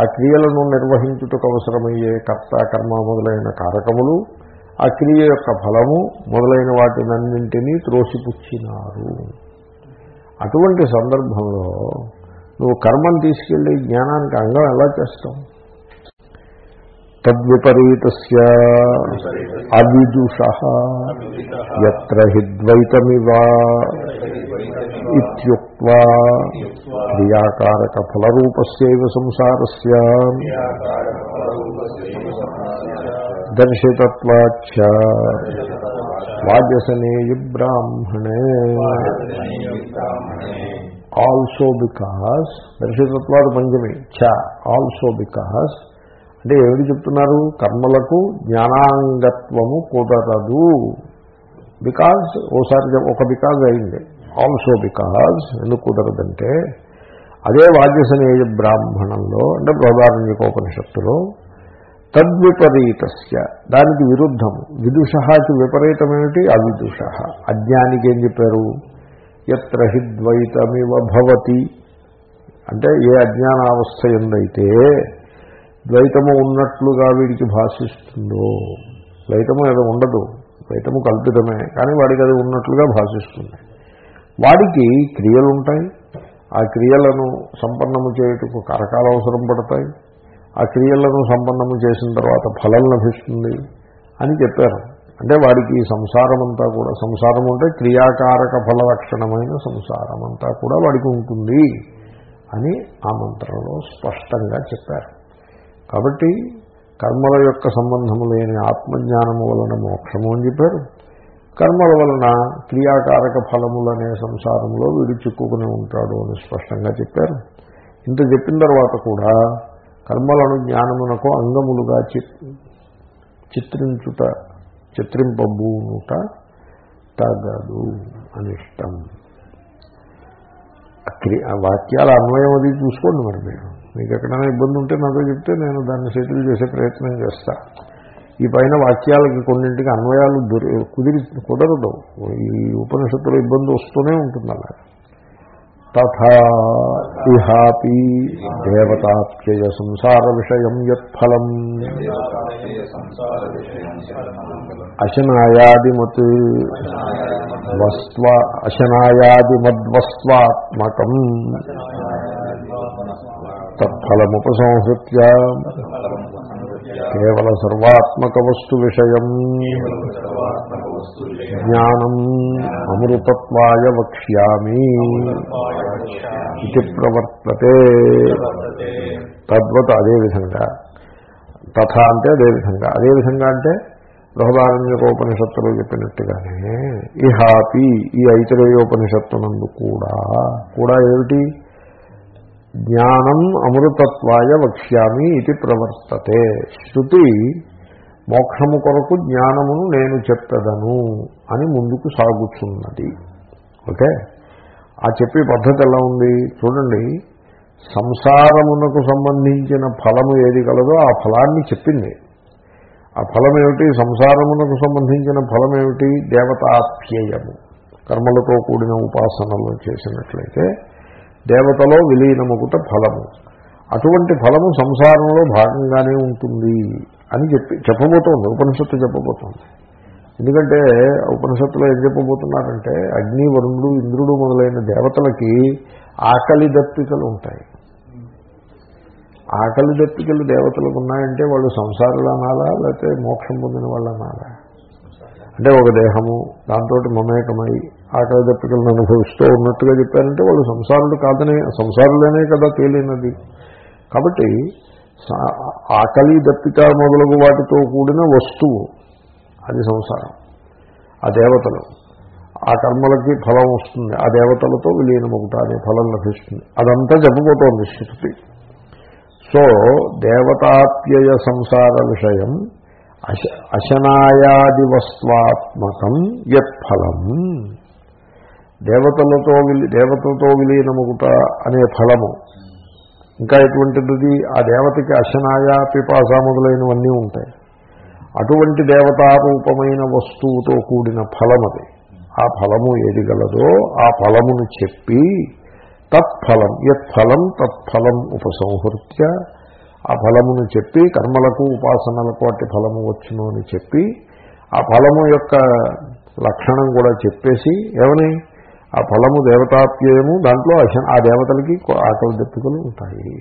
S1: ఆ క్రియలను నిర్వహించుటకు అవసరమయ్యే కర్త కర్మ మొదలైన కారకములు ఆ క్రియ యొక్క ఫలము మొదలైన వాటినన్నింటినీ త్రోసిపుచ్చినారు. అటువంటి సందర్భంలో నువ్వు కర్మను తీసుకెళ్ళి జ్ఞానానికి అంగం ఎలా చేస్తావు? తద్విపరీతస్య అవిదుష ఎత్ర హి ద్వైతమివ ఇత్యుక్త్వా క్రియాకారక ఫలరూపస్యైవ సంసారస్య దర్శితత్వాచ్చ వాజసనేయ బ్రాహ్మణే ఆల్సో బికాస్ దర్శితత్వాది పంచమి చ ఆల్సో బికాస్ అంటే ఏమిటి చెప్తున్నారు? కర్మలకు జ్ఞానాంగత్వము కుదరదు. బికాజ్ ఓసారి ఒక బికాజ్ అయింది. ఆల్సో బికాజ్ ఎందుకు కుదరదంటే అదే వాద్యసనేయ బ్రాహ్మణంలో అంటే బృహదారణ్యకోపనిషత్తులో తద్విపరీతస్య దానికి విరుద్ధము. విదుషకి విపరీతం ఏమిటి అవిదుష. అజ్ఞానికి ఏం చెప్పారు? ఎత్ర ద్వైతమివ భవతి. అంటే ఏ అజ్ఞానావస్థ ఎందైతే ద్వైతము ఉన్నట్లుగా వీడికి భాషిస్తుందో ద్వైతము ఏదో ఉండదు ద్వైతము కల్పితమే కానీ వాడికి అది ఉన్నట్లుగా భాషిస్తుంది. వాడికి క్రియలు ఉంటాయి ఆ క్రియలను సంపన్నము చేయుటకు కరకాలు అవసరం పడతాయి ఆ క్రియలను సంపన్నము చేసిన తర్వాత ఫలం లభిస్తుంది అని చెప్పారు. అంటే వాడికి సంసారం అంతా కూడా సంసారం అంటే క్రియాకారక ఫల లక్షణమైన సంసారం అంతా కూడా వాడికి ఉంటుంది అని ఆ మంత్రంలో స్పష్టంగా చెప్పారు. కాబట్టి కర్మల యొక్క సంబంధము లేని ఆత్మజ్ఞానము వలన మోక్షము అని చెప్పారు. కర్మల వలన క్రియాకారక ఫలములనే సంసారంలో వీడు చిక్కుకుని ఉంటాడు అని స్పష్టంగా చెప్పారు. ఇంత చెప్పిన తర్వాత కూడా కర్మలను జ్ఞానమునకు అంగములుగా చి- చిత్రించుట చిత్రింపబూనుట తగదు అనిష్టం. క్రి- వాక్యాల అన్వయం అది చూసుకోండి మరి మీరు. మీకు ఎక్కడైనా ఇబ్బంది ఉంటే నాతో చెప్తే నేను దాన్ని సెటిల్ చేసే ప్రయత్నం చేస్తా. ఈ పైన వాక్యాలకి కొన్నింటికి అన్వయాలు దొరి కుదిరి కుదరదు. ఈ ఉపనిషత్తులో ఇబ్బంది వస్తూనే ఉంటుంది అలా తథా దేవతాప్యయ సంసార విషయం యత్ఫలం అశనాయాదిమత్ వస్త్వ అశనాయాదిమద్వస్వాత్మకం తత్ఫలముపసంహృత్య. కేవల సర్వాత్మక వస్తు విషయం జ్ఞానం అమృతత్వాయ వక్ష్యామి ఇది ప్రవర్తతే. తద్వత్ అదేవిధంగా తథ అంటే అదేవిధంగా అదేవిధంగా అంటే బృహదారణ్యకోపనిషత్తులో చెప్పినట్టుగానే ఇహాపి ఈ ఐతరేయోపనిషత్తునందు కూడా కూడా ఏమిటి? జ్ఞానం అమృతత్వాయ వక్ష్యామి ఇది ప్రవర్తతే. శృతి మోక్షము కొరకు జ్ఞానమును నేను చెప్పదను అని ముందుకు సాగుచున్నది. ఓకే? ఆ చెప్పే పద్ధతి ఎలా ఉంది? చూడండి. సంసారమునకు సంబంధించిన ఫలము ఏది కలదో ఆ ఫలాన్ని చెప్పింది. ఆ ఫలం ఏమిటి సంసారమునకు సంబంధించిన ఫలం ఏమిటి దేవతాప్యయము. కర్మలతో కూడిన ఉపాసనలు చేసినట్లయితే దేవతలో విలీనముకుట ఫలము. అటువంటి ఫలము సంసారంలో భాగంగానే ఉంటుంది అని చెప్పి చెప్పబోతోంది ఉపనిషత్తు చెప్పబోతోంది. ఎందుకంటే ఉపనిషత్తులో ఏం చెప్పబోతున్నారంటే అగ్ని వరుణుడు ఇంద్రుడు మొదలైన దేవతలకి ఆకలి దప్పికలు ఉంటాయి. ఆకలి దప్పికలు దేవతలకు ఉన్నాయంటే వాళ్ళు సంసారులు అనాలా లేకపోతే మోక్షం పొందిన వాళ్ళు అనాలా అంటే ఒక దేహము దాంతో మమేకమై ఆకలి దప్పికలను అనుభవిస్తూ ఉన్నట్టుగా చెప్పారంటే వాళ్ళు సంసారులు కాదనే సంసారులేనే కదా తేలినది. కాబట్టి ఆకలి దప్పిక మొదలగు వాటితో కూడిన వస్తువు అది సంసారం ఆ దేవతలు. ఆ కర్మలకి ఫలం వస్తుంది ఆ దేవతలతో విలీనమొకట అనే ఫలం లభిస్తుంది. అదంతా చెప్పబోతోంది శృతి. సో దేవతాప్యయ సంసార విషయం అశ అశనాయాది వస్త్వాత్మకం యత్ఫలం. దేవతలతో విలి దేవతలతో విలీనముగుట అనే ఫలము. ఇంకా ఎటువంటిది? ఆ దేవతకి అశనాయ పిపాస మొదలైనవన్నీ ఉంటాయి. అటువంటి దేవతారూపమైన వస్తువుతో కూడిన ఫలమది. ఆ ఫలము ఏది గలదో ఆ ఫలమును చెప్పి తత్ఫలం యత్ఫలం తత్ఫలం ఉపసంహృత్య ఆ ఫలమును చెప్పి కర్మలకు ఉపాసనలకు అట్టి ఫలము వచ్చును అని చెప్పి ఆ ఫలము యొక్క లక్షణం కూడా చెప్పేసి ఏమని? ఆ ఫలము దేవతాప్యయము దాంట్లో ఆ దేవతలకి ఆకలి దప్పికలు ఉంటాయి.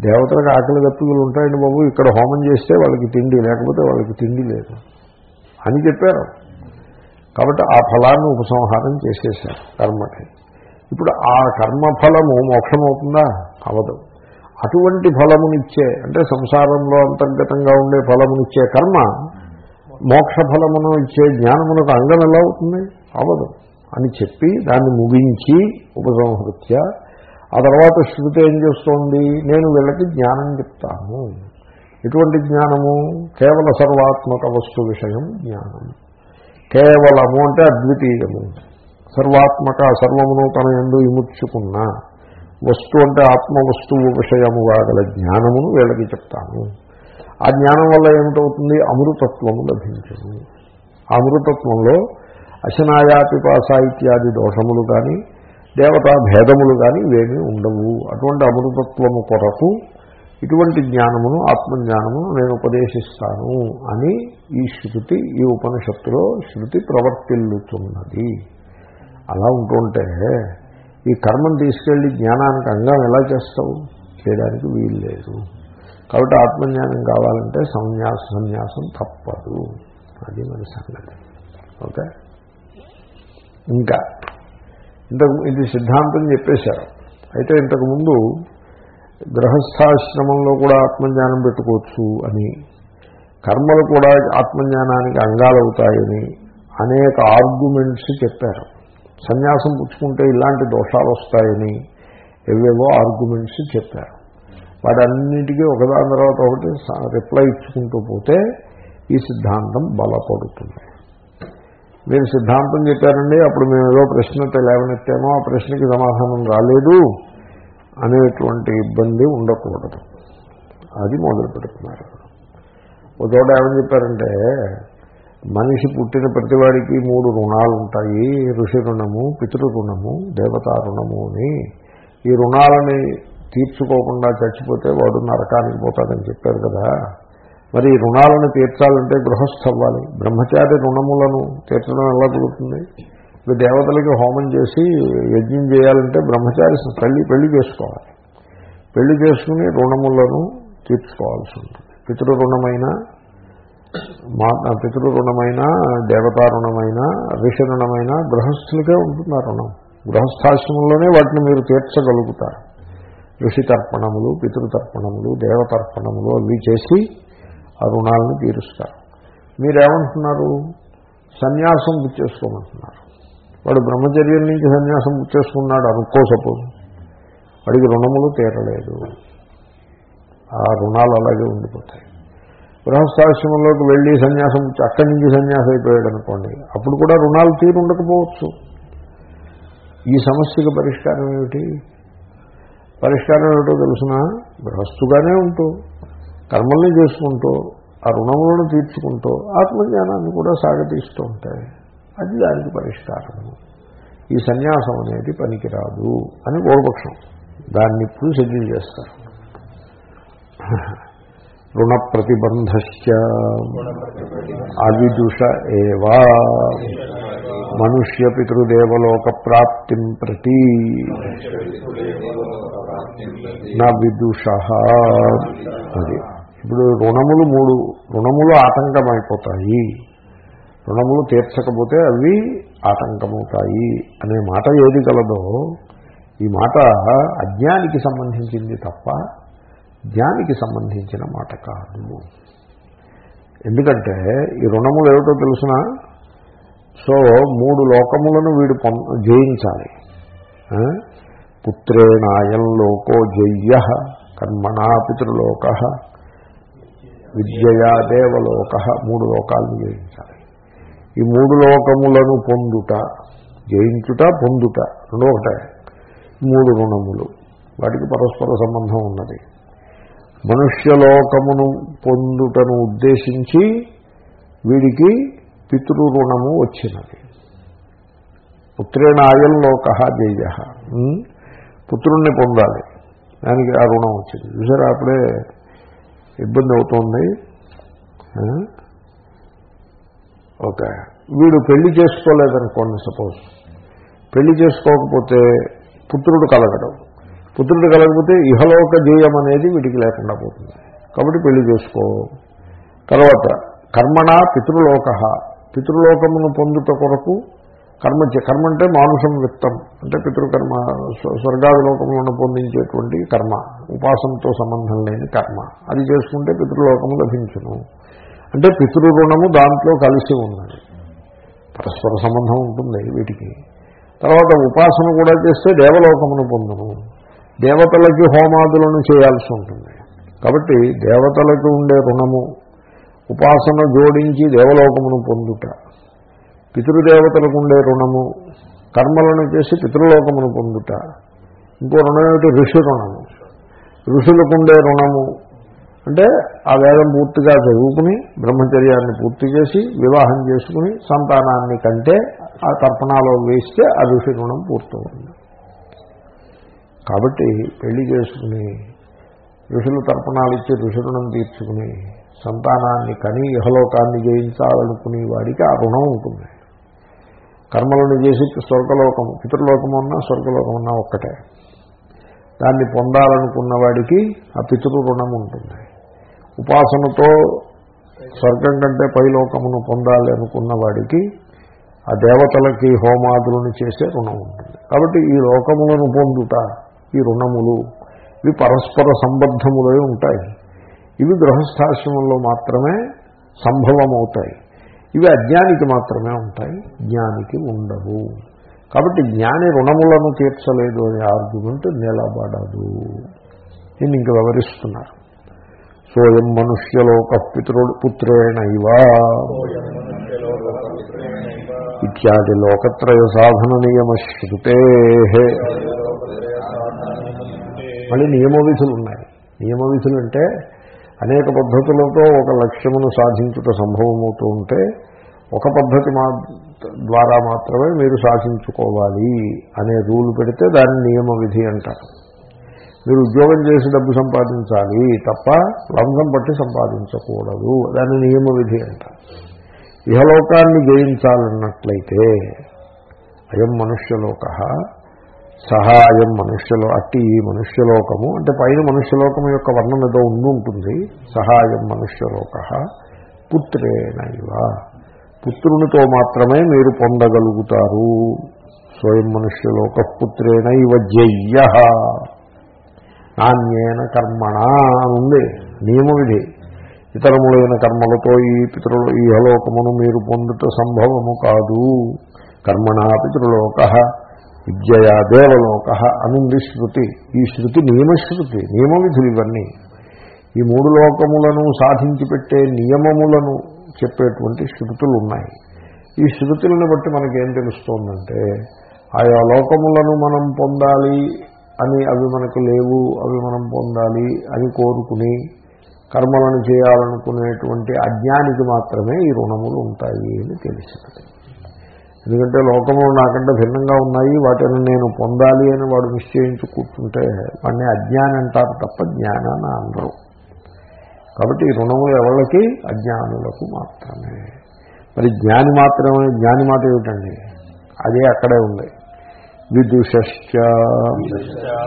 S1: దేవతలకు ఆకలి దప్పికలు ఉంటాయండి బాబు ఇక్కడ హోమం చేస్తే వాళ్ళకి తిండి లేకపోతే వాళ్ళకి తిండి లేదు. అని చెప్పారు. కాబట్టి ఆ ఫలాన్ని ఉపసంహారం చేసేశారు కర్మకి. ఇప్పుడు ఆ కర్మఫలము మోక్షం అవుతుందా అవదు. అటువంటి ఫలమునిచ్చే అంటే సంసారంలో అంతర్గతంగా ఉండే ఫలమునిచ్చే కర్మ మోక్ష ఫలమును ఇచ్చే జ్ఞానమునకు అంగం ఎలా అవుతుంది? అవదు. అని చెప్పి దాన్ని ముగించి ఉపసంహృత్య. ఆ తర్వాత శృతి ఏం చేస్తోంది? నేను వీళ్ళకి జ్ఞానం చెప్తాను. ఎటువంటి జ్ఞానము? కేవల సర్వాత్మక వస్తు విషయం జ్ఞానం. కేవలము అంటే అద్వితీయము. సర్వాత్మక సర్వమును తన ఎందు ఇముడ్చుకున్న వస్తు అంటే ఆత్మ వస్తువు విషయముగా గల జ్ఞానమును వీళ్ళకి చెప్తాను. ఆ జ్ఞానం వల్ల ఏమిటవుతుంది? అమృతత్వము లభించింది. ఆ అమృతత్వంలో అశనాయాపిపాస ఇత్యాది దోషములు కానీ దేవతా భేదములు కానీ ఇవేమీ ఉండవు. అటువంటి అమృతత్వము కొరకు ఇటువంటి జ్ఞానమును ఆత్మజ్ఞానమును నేను ఉపదేశిస్తాను అని ఈ శృతి ఈ ఉపనిషత్తులో శృతి ప్రవర్తిల్లుతున్నది. అలా ఉంటుంటే ఈ కర్మను తీసుకెళ్ళి జ్ఞానానికి అంగం ఎలా చేస్తావు? చేయడానికి వీలు లేదు కాబట్టి ఆత్మజ్ఞానం కావాలంటే సంన్యాస సన్యాసం తప్పదు. అది మన సంగతి. ఓకే? ఇంకా. ఇంతకు ఇది సిద్ధాంతం చెప్పేశారు. అయితే ఇంతకుముందు గృహస్థాశ్రమంలో కూడా ఆత్మజ్ఞానం పెట్టుకోవచ్చు అని కర్మలు కూడా ఆత్మజ్ఞానానికి అంగాలవుతాయని అనేక ఆర్గ్యుమెంట్స్ చెప్పారు. సన్యాసం పుచ్చుకుంటే ఇలాంటి దోషాలు వస్తాయని ఎవేవో ఆర్గ్యుమెంట్స్ చెప్పారు. వాటన్నిటికీ ఒకదాని తర్వాత ఒకటి రిప్లై ఇచ్చుకుంటూ పోతే ఈ సిద్ధాంతం బలపడుతుంది. మీరు సిద్ధాంతం చెప్పారండి అప్పుడు మేము ఏదో ప్రశ్న లేవనెత్తామో ఆ ప్రశ్నకి సమాధానం రాలేదు అనేటువంటి ఇబ్బంది ఉండకూడదు. అది మొదలు పెడుతున్నారు. ఒక చోట ఏమని చెప్పారంటే మనిషి పుట్టిన ప్రతివాడికి మూడు రుణాలు ఉంటాయి ఋషి రుణము పితృ రుణము దేవతా రుణము అని. ఈ రుణాలని తీర్చుకోకుండా చచ్చిపోతే వాడు నరకానికి పోతాడని చెప్పారు కదా. మరి రుణాలను తీర్చాలంటే గృహస్థ అవ్వాలి బ్రహ్మచారి రుణములను తీర్చడం ఎలా కుదురుతుంది? ఇప్పుడు దేవతలకి హోమం చేసి యజ్ఞం చేయాలంటే బ్రహ్మచారి తల్లి పెళ్ళి చేసుకోవాలి. పెళ్ళి చేసుకుని రుణములను తీర్చుకోవాల్సి ఉంటుంది. పితృరుణమైన మా పితృ రుణమైన దేవతా ఋషి రుణమైన గృహస్థులకే ఉంటుంది ఆ రుణం. గృహస్థాశ్రమంలోనే వాటిని మీరు తీర్చగలుగుతారు. ఋషి తర్పణములు పితృతర్పణములు దేవతర్పణములు అవి చేసి ఆ రుణాలను తీరుస్తారు. మీరేమంటున్నారు? సన్యాసం పుచ్చేసుకోమంటున్నారు వాడు బ్రహ్మచర్యం నుంచి సన్యాసం పుచ్చేసుకున్నాడు అనుకో సపోజ్. వాడికి రుణములు తీరలేదు. ఆ రుణాలు అలాగే ఉండిపోతాయి. గృహస్థాశ్రమంలోకి వెళ్ళి సన్యాసం అక్కడి నుంచి సన్యాసం అయిపోయాడు అనుకోండి అప్పుడు కూడా రుణాలు తీరు ఉండకపోవచ్చు ఈ సమస్యకు పరిష్కారం ఏమిటి? పరిష్కారం ఏమిటో తెలుసిన? గృహస్థుగానే ఉంటూ. కర్మల్ని చేసుకుంటూ ఆ రుణములను తీర్చుకుంటూ ఆత్మజ్ఞానాన్ని కూడా సాగతీస్తూ ఉంటాయి. అది దానికి పరిష్కారము. ఈ సన్యాసం అనేది పనికిరాదు అని పూర్వపక్షం దాన్ని ఇప్పుడు సెటిల్ చేస్తారు. రుణ ప్రతిబంధశ్చ అవిదుష ఏవా మనుష్య పితృదేవలోక ప్రాప్తిం ప్రతి నా విదూష అది. ఇప్పుడు రుణములు మూడు రుణములు ఆటంకమైపోతాయి. రుణములు తీర్చకపోతే అవి ఆటంకమవుతాయి అనే మాట ఏది కలదో ఈ మాట అజ్ఞానికి సంబంధించింది తప్ప జ్ఞానికి సంబంధించిన మాట కాదు. ఎందుకంటే ఈ రుణములు ఏమిటో తెలుసిన? సో మూడు లోకములను వీడు జయించాలి. పుత్రేణాయం లోకో జయ్య కర్మణా పితృలోక విద్యయా దేవలోక మూడు లోకాలను జయించాలి. ఈ మూడు లోకములను పొందుట జయించుట పొందుట రెండో ఒకటే. మూడు రుణములు. వాటికి పరస్పర సంబంధం ఉన్నది. మనుష్యలోకమును పొందుటను ఉద్దేశించి వీడికి పితృరుణము వచ్చినది. పుత్రేణ ఆయల్లోక జయ పుత్రుణ్ణి పొందాలి. దానికి ఆ రుణం వచ్చింది. చూసారా? అప్పుడే ఇబ్బంది అవుతోంది. ఓకే. వీడు పెళ్ళి చేసుకోలేదనుకోండి సపోజ్. పెళ్ళి చేసుకోకపోతే పుత్రుడు కలగడం. పుత్రుడు కలగకపోతే ఇహలోక జేయం అనేది వీటికి లేకుండా పోతుంది. కాబట్టి పెళ్ళి చేసుకో. తర్వాత కర్మణ పితృలోక. పితృలోకమును పొందుట కొరకు కర్మ కర్మ అంటే మానుషం విత్తం. అంటే పితృకర్మ స్వ- స్వర్గాది లోకములను పొందించేటువంటి కర్మ. ఉపాసనతో సంబంధం లేని కర్మ. అది చేసుకుంటే పితృలోకము లభించును. అంటే పితృ రుణము దాంట్లో కలిసి ఉన్నది. పరస్పర సంబంధం ఉంటుంది వీటికి. తర్వాత ఉపాసన కూడా చేస్తే దేవలోకమును పొందును. దేవతలకి హోమాదులను చేయాల్సి ఉంటుంది. కాబట్టి దేవతలకు ఉండే రుణము ఉపాసన జోడించి దేవలోకమును పొందుట. పితృదేవతలకు ఉండే రుణము కర్మలను చేసి పితృలోకమును పొందుట. ఇంకో రుణం ఏమిటి? ఋషి రుణము. ఋషులకు ఉండే రుణము. అంటే ఆ వేదం పూర్తిగా చదువుకుని బ్రహ్మచర్యాన్ని పూర్తి చేసి వివాహం చేసుకుని సంతానాన్ని కంటే ఆ తర్పణాలో వేస్తే ఆ ఋషి రుణం పూర్తవుతుంది. కాబట్టి పెళ్ళి చేసుకుని ఋషులు తర్పణాలు ఇచ్చి ఋషి రుణం తీర్చుకుని సంతానాన్ని కని ఇహలోకాన్ని జయించాలనుకునే వాడికి ఆ రుణం ఉంటుంది. కర్మలను చేసి స్వర్గలోకము పితృలోకం ఉన్నా స్వర్గలోకం ఉన్నా ఒక్కటే. దాన్ని పొందాలనుకున్న వాడికి ఆ పితృ రుణం ఉంటుంది. ఉపాసనతో స్వర్గం కంటే పైలోకమును పొందాలి అనుకున్న వాడికి ఆ దేవతలకి హోమాదులను చేసే రుణం ఉంటుంది. కాబట్టి ఈ లోకములను పొందుట ఈ రుణములు ఇవి పరస్పర సంబద్ధములై ఉంటాయి. ఇవి గృహస్థాశ్రమంలో మాత్రమే సంభవమవుతాయి. ఇవి అజ్ఞానికి మాత్రమే ఉంటాయి జ్ఞానికి ఉండవు. కాబట్టి జ్ఞాని రుణములను తీర్చలేదు అనే ఆర్గ్యుమెంట్ నిలబడదు. దీన్ని ఇంక వివరిస్తున్నారు. సోయం మనుష్యలోక పితృడు పుత్రేణ ఇవా. ఇత్యాది లోకత్రయ సాధన నియమ శృతే. మళ్ళీ నియమ విధులు ఉన్నాయి. నియమ విధులు అంటే అనేక పద్ధతులతో ఒక లక్ష్యమును సాధించుట సంభవమవుతూ ఉంటే ఒక పద్ధతి మా ద్వారా మాత్రమే మీరు సాధించుకోవాలి అనే రూల్ పెడితే దాన్ని నియమ విధి అంటారు. మీరు ఉద్యోగం చేసి డబ్బు సంపాదించాలి తప్ప లంఘం పట్టి సంపాదించకూడదు దాన్ని నియమ విధి అంటారు. ఇహలోకాన్ని జయించాలన్నట్లయితే అయం మనుష్యలోక సహాయం మనుష్యలో అట్టి ఈ మనుష్యలోకము. అంటే పైన మనుష్యలోకం యొక్క వర్ణం ఏదో ఉండి ఉంటుంది. సహాయం మనుష్యలోక పుత్రేణైవ పుత్రునితో మాత్రమే మీరు పొందగలుగుతారు. స్వయం మనుష్యలోక పుత్రేణైవ జయ్య. నాణ్యేన కర్మణ అని ఉంది. నియమవిధి. ఇతరములైన కర్మలతో ఈ పితృలు ఈ హలోకమును మీరు పొందుట సంభవము కాదు. కర్మణ పితృలోక విద్యయా దేవలోక అనుంది శృతి. ఈ శృతి నియమశృతి నియమ విధులు ఇవన్నీ ఈ మూడు లోకములను సాధించి పెట్టే నియమములను చెప్పేటువంటి శృతులు ఉన్నాయి ఈ శృతులను బట్టి మనకేం తెలుస్తోందంటే ఆయా లోకములను మనం పొందాలి అని అవి మనకు లేవు అవి మనం పొందాలి అని కోరుకుని కర్మలను చేయాలనుకునేటువంటి అజ్ఞానికి మాత్రమే ఈ రుణములు ఉంటాయి అని తెలిసినది. ఎందుకంటే లోకంలో నాకంటే భిన్నంగా ఉన్నాయి వాటిని నేను పొందాలి అని వాడు నిశ్చయించి కూర్చుంటే వాడిని అజ్ఞాని అంటారు తప్ప జ్ఞానాన్ని అందరూ కాబట్టి ఈ రుణములు ఎవరికి అజ్ఞానులకు మాత్రమే. మరి జ్ఞాని మాత్రమే జ్ఞాని మాట ఏమిటండి? అదే అక్కడే ఉంది. విదుషశ్చ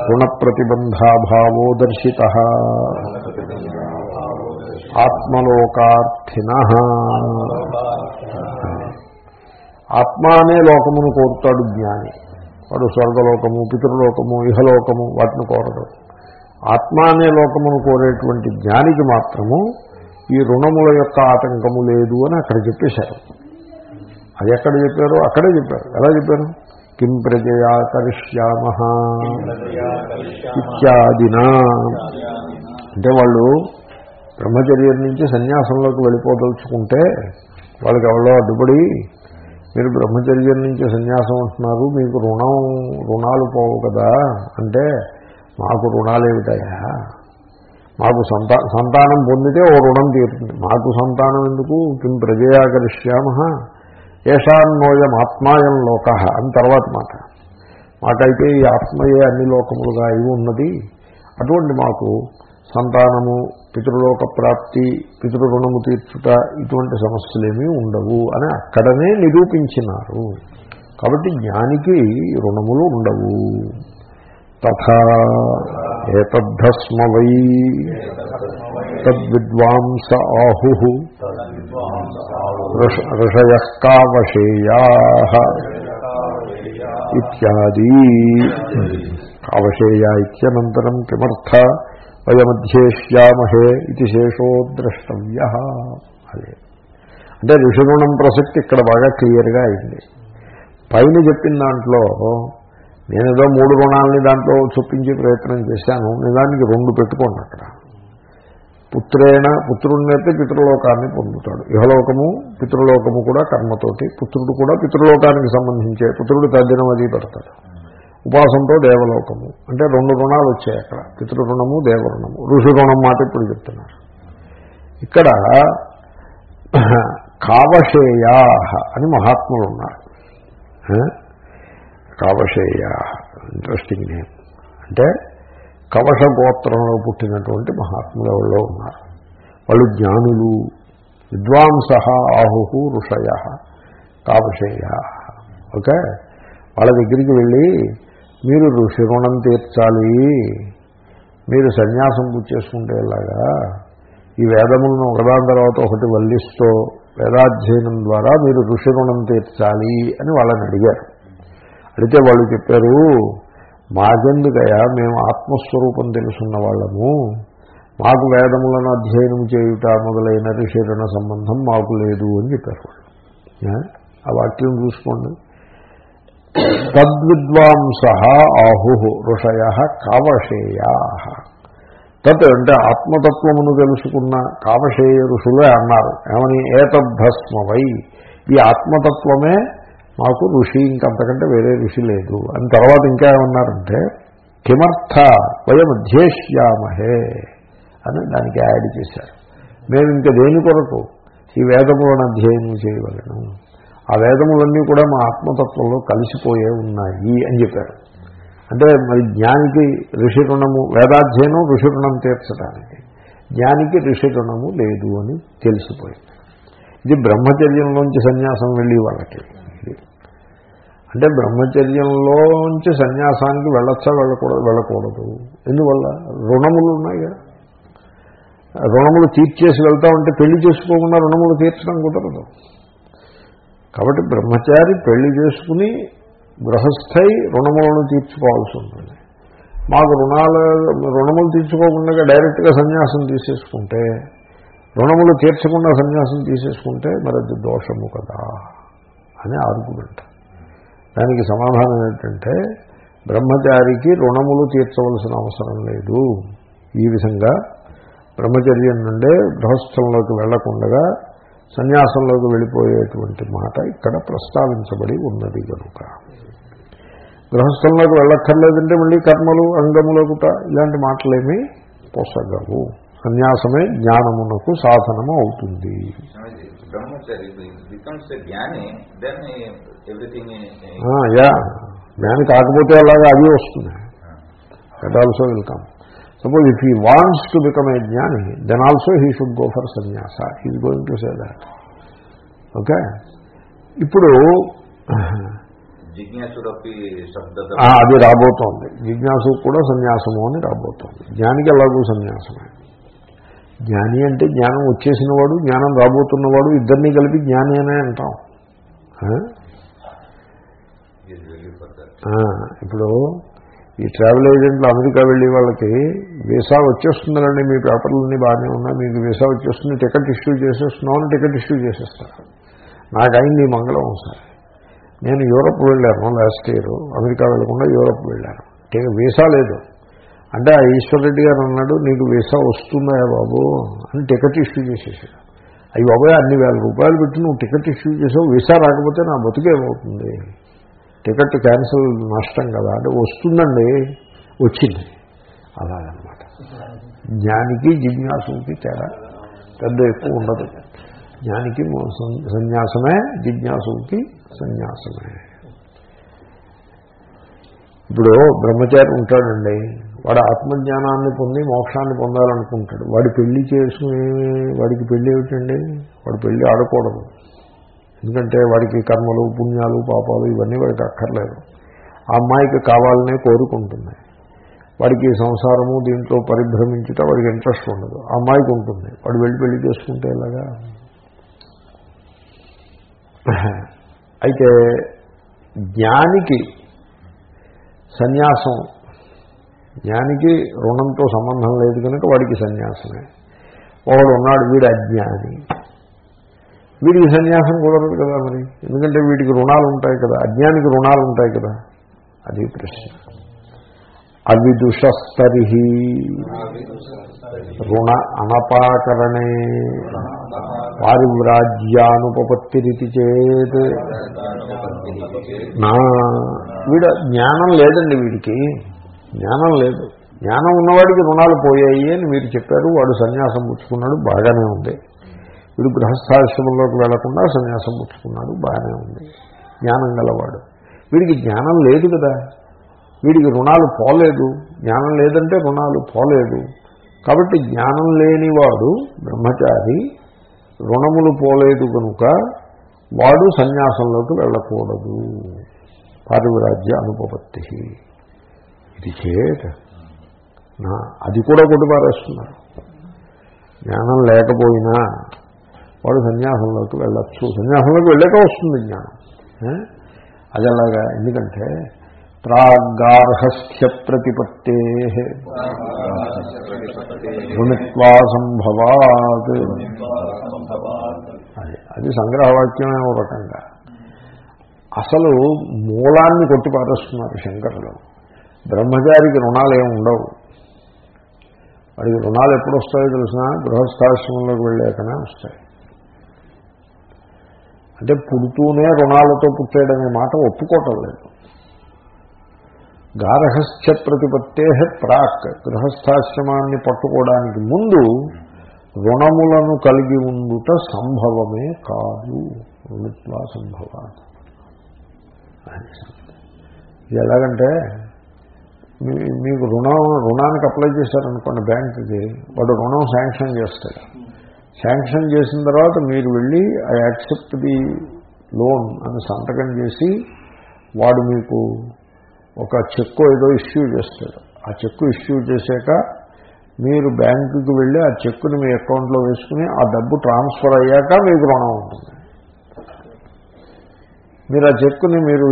S1: రుణ ప్రతిబంధాభావో దర్శిత ఆత్మలోకార్థిన. ఆత్మ అనే లోకమును కోరుతాడు జ్ఞాని. వాడు స్వర్గలోకము పితృలోకము ఇహలోకము వాటిని కోరడు. ఆత్మ అనే లోకమును కోరేటువంటి జ్ఞానికి మాత్రము ఈ రుణముల యొక్క ఆటంకము లేదు అని అక్కడ చెప్పేశారు. అది ఎక్కడ చెప్పారు అక్కడే చెప్పారు. ఎలా చెప్పారు? కిం ప్రజయా కరిష్యామ ఇత్యాదినా. అంటే వాళ్ళు బ్రహ్మచర్యం నుంచి సన్యాసంలోకి వెళ్ళిపోదలుచుకుంటే వాళ్ళకి ఎవరో అడ్డుపడి మీరు బ్రహ్మచర్యం నుంచి సన్యాసం అంటున్నారు మీకు రుణం రుణాలు పోవు కదా అంటే మాకు రుణాలు ఏమిటాయా మాకు సంతా సంతానం పొందితే ఓ రుణం తీరుతుంది. మాకు సంతానం ఎందుకు? కిం ప్రజయాకరిష్యామ ఏషాన్నోయం ఆత్మాయం లోక అని తర్వాత మాట. మాకైతే ఈ ఆత్మయే అన్ని లోకములుగా అయి ఉన్నది. అటువంటి మాకు సంతానము పితృలోక ప్రాప్తి పితృరుణము తీర్చుట ఇటువంటి సమస్యలేమీ ఉండవు అని అక్కడనే నిరూపించినారు. కాబట్టి జ్ఞానికి రుణములు ఉండవు. తథా వై తద్విద్వాంస ఆహు. ఋషయ కావశేయా ఇత్యాది. కావశేయ ఇత్యనంతరం కిమర్థ? వయమధ్యేష్యామహే ఇది శేషో ద్రష్టవ్య. అదే. అంటే ఋషిగుణం ప్రసక్తి ఇక్కడ బాగా క్లియర్గా అయింది. పైన చెప్పిన దాంట్లో నేనేదో మూడు గుణాలని దాంట్లో చొప్పించే ప్రయత్నం చేశాను నిజానికి రెండు పెట్టుకోండి అక్కడ. పుత్రేణ పుత్రుడినైతే పితృలోకాన్ని పొందుతాడు. ఇహలోకము పితృలోకము కూడా కర్మతోటి పుత్రుడు కూడా పితృలోకానికి సంబంధించే పుత్రుడు తద్దినం అది పెడతాడు. ఉపాసంతో దేవలోకము. అంటే రెండు రుణాలు వచ్చాయి అక్కడ. పితృరుణము దేవరుణము. ఋషి రుణం మాట ఇప్పుడు చెప్తున్నారు. ఇక్కడ కావశేయా అని మహాత్ములు ఉన్నారు కావశేయా ఇంట్రెస్టింగ్ నేమ్ అంటే కవశ గోత్రంలో పుట్టినటువంటి మహాత్ములు ఎవరో ఉన్నారు. వాళ్ళు జ్ఞానులు. విద్వాంస ఆహు ఋషయ. కావశేయ ఓకే? వాళ్ళ దగ్గరికి వెళ్ళి మీరు ఋషి రుణం తీర్చాలి. మీరు సన్యాసం చేసుకుంటే ఇలాగా ఈ వేదములను ఒకదాని తర్వాత ఒకటి వల్లిస్తూ వేదాధ్యయనం ద్వారా మీరు ఋషి రుణం తీర్చాలి అని వాళ్ళని అడిగారు. అడిగితే వాళ్ళు చెప్పారు మాకెందుకయ్యా మేము ఆత్మస్వరూపం తెలుసున్న వాళ్ళము. మాకు వేదములను అధ్యయనం చేయుట మొదలైన ఋషిరణ సంబంధం మాకు లేదు అని చెప్పారు వాళ్ళు. ఆ వాక్యం చూసుకోండి. తద్విద్వాంస ఆహు ఋషయ కావశేయా. తత్ అంటే ఆత్మతత్వమును తెలుసుకున్న కావశేయ ఋషులే అన్నారు. ఏమని? ఏతద్ధస్మవై ఈ ఆత్మతత్వమే మాకు ఋషి ఇంకంతకంటే వేరే ఋషి లేదు. అని తర్వాత ఇంకా ఏమన్నారంటే కిమర్థ వయం అధ్యేష్యామహే అని దానికి యాడ్ చేశారు. మేము ఇంకా దేని కొరకు ఈ వేదములను అధ్యయనం చేయవలను? ఆ వేదములన్నీ కూడా మా ఆత్మతత్వంలో కలిసిపోయే ఉన్నాయి అని చెప్పారు. అంటే మరి జ్ఞానికి ఋషి రుణము వేదాధ్యయనం ఋషి రుణం తీర్చడానికి జ్ఞానికి ఋషి రుణము లేదు అని తెలిసిపోయింది. ఇది బ్రహ్మచర్యంలోంచి సన్యాసం వెళ్ళి వాళ్ళకి. అంటే బ్రహ్మచర్యంలోంచి సన్యాసానికి వెళ్ళొచ్చా వెళ్ళకూడదు వెళ్ళకూడదు. ఎందువల్ల? రుణములు ఉన్నాయి కదా. రుణములు తీర్చేసి వెళ్తా ఉంటే పెళ్ళి చేసుకోకుండా రుణములు తీర్చడం కుదరదు. కాబట్టి బ్రహ్మచారి పెళ్ళి చేసుకుని గృహస్థై రుణములను తీర్చుకోవాల్సి ఉంటుంది. మాకు రుణాలు రుణములు తీర్చుకోకుండా డైరెక్ట్గా సన్యాసం తీసేసుకుంటే రుణములు తీర్చకుండా సన్యాసం తీసేసుకుంటే మరి అది దోషము కదా అని ఆర్గ్యుమెంట్. దానికి సమాధానం ఏంటంటే బ్రహ్మచారికి రుణములు తీర్చవలసిన అవసరం లేదు. ఈ విధంగా బ్రహ్మచర్యం నుండే గృహస్థంలోకి వెళ్ళకుండగా సన్యాసంలోకి వెళ్ళిపోయేటువంటి మాట ఇక్కడ ప్రస్తావించబడి ఉన్నది కనుక గృహస్థంలోకి వెళ్ళక్కర్లేదంటే మళ్ళీ కర్మలు అంగములకుట ఇలాంటి మాటలేమీ పొసగవు. సన్యాసమే జ్ఞానమునకు సాధనము అవుతుంది. యా. జ్ఞాని కాకపోతే అలాగా అది వస్తుంది. That also will come suppose if he wants to become a jnani then also he should go for sannyasa he's going to say that okay ఇప్పుడు అది రాబోతోంది. జిజ్ఞాసు కూడా సన్యాసము అని రాబోతోంది. జ్ఞానికి ఎలాగూ సన్యాసమే. జ్ఞాని అంటే జ్ఞానం వచ్చేసిన వాడు జ్ఞానం రాబోతున్నవాడు ఇద్దరినీ కలిపి జ్ఞాని అనే అంటాం. ఇప్పుడు ఈ ట్రావెల్ ఏజెంట్లు అమెరికా వెళ్ళే వాళ్ళకి వీసా వచ్చేస్తుందండి మీ పేపర్లన్నీ బాగానే ఉన్నాయి మీకు వీసా వచ్చేస్తుంది టికెట్ ఇష్యూ చేసేస్తున్నామని టికెట్ ఇష్యూ చేసేస్తారు. నాకు మంగళం ఒకసారి. నేను యూరప్ వెళ్ళాను లాస్ట్ ఇయర్ అమెరికా వెళ్ళకుండా యూరప్ వెళ్ళాను. వీసా లేదు. అంటే ఆ ఈశ్వర్ రెడ్డి గారు అన్నాడు నీకు వీసా వస్తుందా బాబు? అని టికెట్ ఇష్యూ చేసేసాడు అవి బాబాయ్ అన్ని వేల రూపాయలు పెట్టి నువ్వు టికెట్ ఇష్యూ చేసావు వీసా రాకపోతే నా బతుకేమవుతుంది టికెట్ క్యాన్సిల్ నష్టం కదా అంటే వస్తుందండి వచ్చింది. అలాగనమాట. జ్ఞానికి జిజ్ఞాసుకి తేడా పెద్ద ఎక్కువ ఉండదు. జ్ఞానికి సం- సన్యాసమే జిజ్ఞాసుకి సన్యాసమే. ఇప్పుడు బ్రహ్మచారి ఉంటాడండి వాడు ఆత్మజ్ఞానాన్ని పొంది మోక్షాన్ని పొందాలనుకుంటాడు. వాడి పెళ్ళి చేసుకుని వాడికి పెళ్ళి ఏమిటండి? వాడు పెళ్ళి ఆడకూడదు. ఎందుకంటే వాడికి కర్మలు పుణ్యాలు పాపాలు ఇవన్నీ వాడికి అక్కర్లేదు. ఆ అమ్మాయికి కావాలనే కోరుకుంటుంది. వాడికి సంసారము దీంట్లో పరిభ్రమించుట వాడికి ఇంట్రెస్ట్ ఉండదు. ఆ అమ్మాయికి ఉంటుంది. వాడు వెళ్ళి పెళ్ళి చేసుకుంటే ఇలాగా అయితే జ్ఞానికి సన్యాసం జ్ఞానికి రుణంతో సంబంధం లేదు కనుక వాడికి సన్యాసమే. వాడు ఉన్నాడు వీడు అజ్ఞాని. వీడికి సన్యాసం కుదరదు కదా మరి. ఎందుకంటే వీడికి రుణాలు ఉంటాయి కదా. అజ్ఞానికి రుణాలు ఉంటాయి కదా. అది ప్రశ్న. అవిదుషస్తరి రుణ అనపాకరణే. పారివ్రాజ్యానుపత్తిరితి చేత్. నా. వీడ జ్ఞానం లేదండి వీడికి. జ్ఞానం లేదు. జ్ఞానం ఉన్నవాడికి రుణాలు పోయాయి అని మీరు చెప్పారు. వాడు సన్యాసం పుచ్చుకున్నాడు. బాగానే ఉంది. వీడు గృహస్థాశ్రమంలోకి వెళ్ళకుండా సన్యాసం పుచ్చుకున్నాడు బాగానే ఉంది. జ్ఞానం గలవాడు. వీడికి జ్ఞానం లేదు కదా. వీడికి రుణాలు పోలేదు. జ్ఞానం లేదంటే రుణాలు పోలేదు. కాబట్టి జ్ఞానం లేనివాడు బ్రహ్మచారి రుణములు పోలేదు కనుక వాడు సన్యాసంలోకి వెళ్ళకూడదు. పారివిరాజ్య అనుపపత్తి. ఇది చేత. నా అది కూడా కొట్టిపారేస్తున్నారు. జ్ఞానం లేకపోయినా వాడు సన్యాసంలోకి వెళ్ళచ్చు. సన్యాసంలోకి వెళ్ళాక వస్తుంది జ్ఞానం. అది అలాగా ఎందుకంటే ప్రాగార్హస్థ్య ప్రతిపత్తే. రుణిత్వా సంభవాత్. అది అది సంగ్రహవాక్యమే ఒక రకంగా. అసలు మూలాన్ని కొట్టిపారేస్తున్నారు శంకరులు. బ్రహ్మచారికి రుణాలు ఏమి ఉండవు. వాడికి రుణాలు ఎప్పుడు వస్తాయో తెలిసినా గృహస్థాశ్రమంలోకి వెళ్ళాకనే వస్తాయి. అంటే పుడుతూనే రుణాలతో పుట్టాడనే మాట ఒప్పుకోవటం లేదు. గార్హస్థ్య ప్రతిపత్తే ప్రాక్ గృహస్థాశ్రమాన్ని పట్టుకోవడానికి ముందు రుణములను కలిగి ఉండుట సంభవమే కాదు. రుణిత్వా సంభవ ఇది ఎలాగంటే మీకు రుణం రుణానికి అప్లై చేశారనుకోండి బ్యాంకుకి వాడు రుణం శాంక్షన్ చేస్తాడు. శాంక్షన్ చేసిన తర్వాత మీరు వెళ్ళి ఐ యాక్సెప్ట్ ది లోన్ అని సంతకం చేసి వాడు మీకు ఒక చెక్కు ఏదో ఇష్యూ చేస్తాడు. ఆ చెక్కు ఇష్యూ చేశాక మీరు బ్యాంకుకి వెళ్ళి ఆ చెక్కుని మీ అకౌంట్లో వేసుకుని ఆ డబ్బు ట్రాన్స్ఫర్ అయ్యాక మీకు రుణం ఉంటుంది. మీరు ఆ చెక్కుని మీరు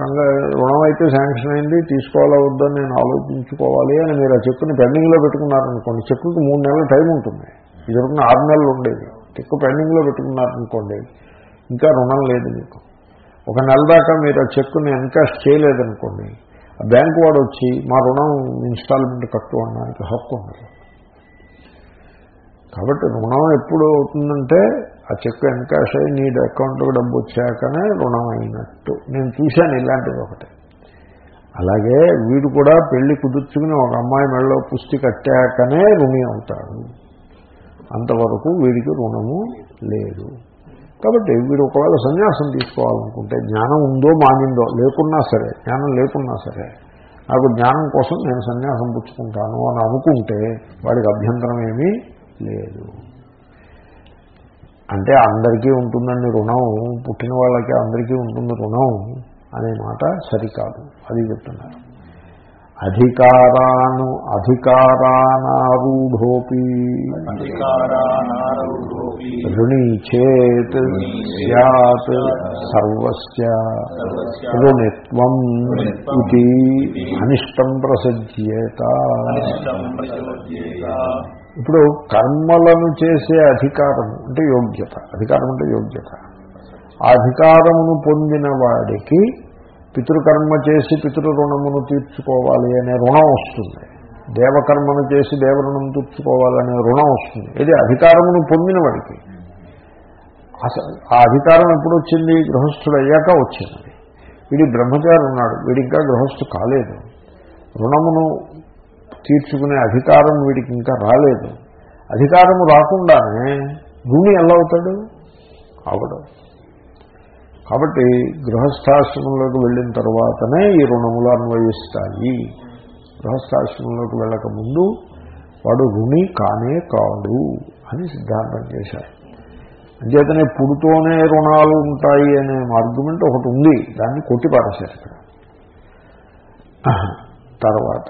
S1: కంగా రుణం అయితే శాంక్షన్ అయింది తీసుకోవాలా వద్దని నేను ఆలోచించుకోవాలి అని మీరు ఆ చెక్కుని పెండింగ్లో పెట్టుకున్నారనుకోండి చెక్కుకి మూడు నెలల టైం ఉంటుంది. ఇది ఉన్న ఆరు నెలలు ఉండేది. చెక్కు పెండింగ్లో పెట్టుకున్నారనుకోండి ఇంకా రుణం లేదు మీకు. ఒక నెల దాకా మీరు ఆ చెక్కుని ఎన్కాష్ చేయలేదనుకోండి ఆ బ్యాంకు వాడు వచ్చి మా రుణం ఇన్స్టాల్మెంట్ కట్టు అనడానికి హక్కు ఉండదు. కాబట్టి రుణం ఎప్పుడు అవుతుందంటే ఆ చెక్కు ఎన్కాష్ అయ్యి నీ అకౌంట్లో డబ్బు వచ్చాకనే రుణం అయినట్టు. నేను చూశాను ఇలాంటిది ఒకటి. అలాగే వీడు కూడా పెళ్ళి కుదుర్చుకుని ఒక అమ్మాయి మెడలో పుష్టి కట్టాకనే రుణి అవుతాడు. అంతవరకు వీడికి రుణము లేదు. కాబట్టి వీడు ఒకవేళ సన్యాసం తీసుకోవాలనుకుంటే జ్ఞానం ఉందో మానిందో లేకున్నా సరే జ్ఞానం లేకున్నా సరే నాకు జ్ఞానం కోసం నేను సన్యాసం పుచ్చుకుంటాను అని అనుకుంటే వాడికి అభ్యంతరం ఏమీ లేదు. అంటే అందరికీ ఉంటుందండి రుణం పుట్టిన వాళ్ళకి అందరికీ ఉంటుంది రుణం అనే మాట సరికాదు. అది చెప్తున్నారు. అధికారాను అధికారానారూఢోపి. రుణీ చేత్ సత్ సర్వస్య. రుణిత్వం ఇది అనిష్టం ప్రసజ్యేత. ఇప్పుడు కర్మలను చేసే అధికారం అంటే యోగ్యత. అధికారం అంటే యోగ్యత. ఆ అధికారమును పొందిన వాడికి పితృకర్మ చేసి పితృ రుణమును తీర్చుకోవాలి అనే రుణం వస్తుంది. దేవకర్మను చేసి దేవరుణం తీర్చుకోవాలనే రుణం వస్తుంది. ఇది అధికారమును పొందిన వాడికి. అసలు ఆ అధికారం ఎప్పుడు వచ్చింది గృహస్థుడు అయ్యాక వచ్చింది. వీడి బ్రహ్మచారి ఉన్నాడు. వీడి ఇంకా గృహస్థు కాలేదు. రుణమును తీర్చుకునే అధికారం వీడికి ఇంకా రాలేదు. అధికారము రాకుండానే భూమి ఎలా అవుతాడు అవడం కాబట్టి గృహస్థాశ్రమంలోకి వెళ్ళిన తర్వాతనే ఈ రుణములు అన్వయిస్తాయి. గృహస్థాశ్రమంలోకి వెళ్ళక ముందు వాడు రుణి కానే కాడు అని సిద్ధాంతం చేశారు. అంచేతనే పుడుతోనే రుణాలు ఉంటాయి అనే ఆర్గ్యుమెంట్ ఒకటి ఉంది. దాన్ని కొట్టిపారేశారు ఇక్కడ. తర్వాత.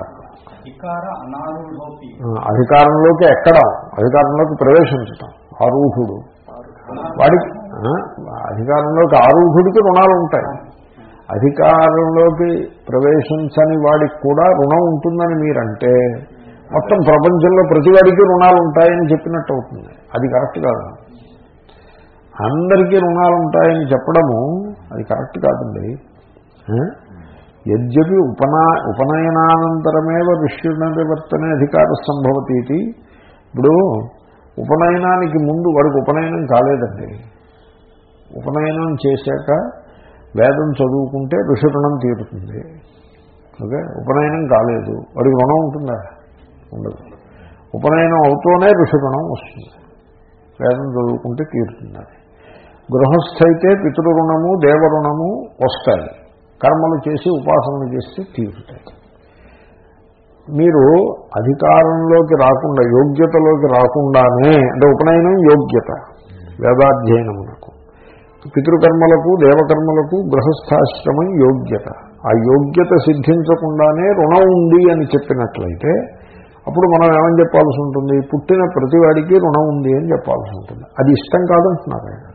S1: అధికారంలోకి ఎక్కడం అధికారంలోకి ప్రవేశించటం ఆరూఢుడు. వాడికి అధికారంలోకి ఆరుఢుడికి రుణాలు ఉంటాయి. అధికారంలోకి ప్రవేశించని వాడికి కూడా రుణం ఉంటుందని మీరంటే మొత్తం ప్రపంచంలో ప్రతివాడికి రుణాలు ఉంటాయని చెప్పినట్టు అవుతుంది. అది కరెక్ట్ కాదు. అందరికీ రుణాలు ఉంటాయని చెప్పడము అది కరెక్ట్ కాదండి. యద్యపి ఉపనా ఉపనయనానంతరమేవ ఋష్యునివర్తనే అధికార సంభవతి ఇప్పుడు ఉపనయనానికి ముందు వాడికి ఉపనయనం కాలేదండి. ఉపనయనం చేశాక వేదం చదువుకుంటే ఋషి రుణం తీరుతుంది. ఓకే? ఉపనయనం కాలేదు. వాడికి రుణం ఉంటుందా? ఉండదు. ఉపనయనం అవుతూనే ఋషి రుణం వస్తుంది. వేదం చదువుకుంటే తీరుతుంది అది. గృహస్థ పితృరుణము దేవరుణము వస్తాయి. కర్మలు చేసి ఉపాసనలు చేస్తే తీరుతాయి. మీరు అధికారంలోకి రాకుండా యోగ్యతలోకి రాకుండానే అంటే ఉపనయనం యోగ్యత వేదాధ్యయనమునకు పితృకర్మలకు దేవకర్మలకు గృహస్థాశ్రమం యోగ్యత. ఆ యోగ్యత సిద్ధించకుండానే రుణం ఉంది అని చెప్పినట్లయితే అప్పుడు మనం ఏమని చెప్పాల్సి ఉంటుంది? పుట్టిన ప్రతివాడికి రుణం ఉంది అని చెప్పాల్సి ఉంటుంది. అది ఇష్టం కాదంటున్నారు ఆయన.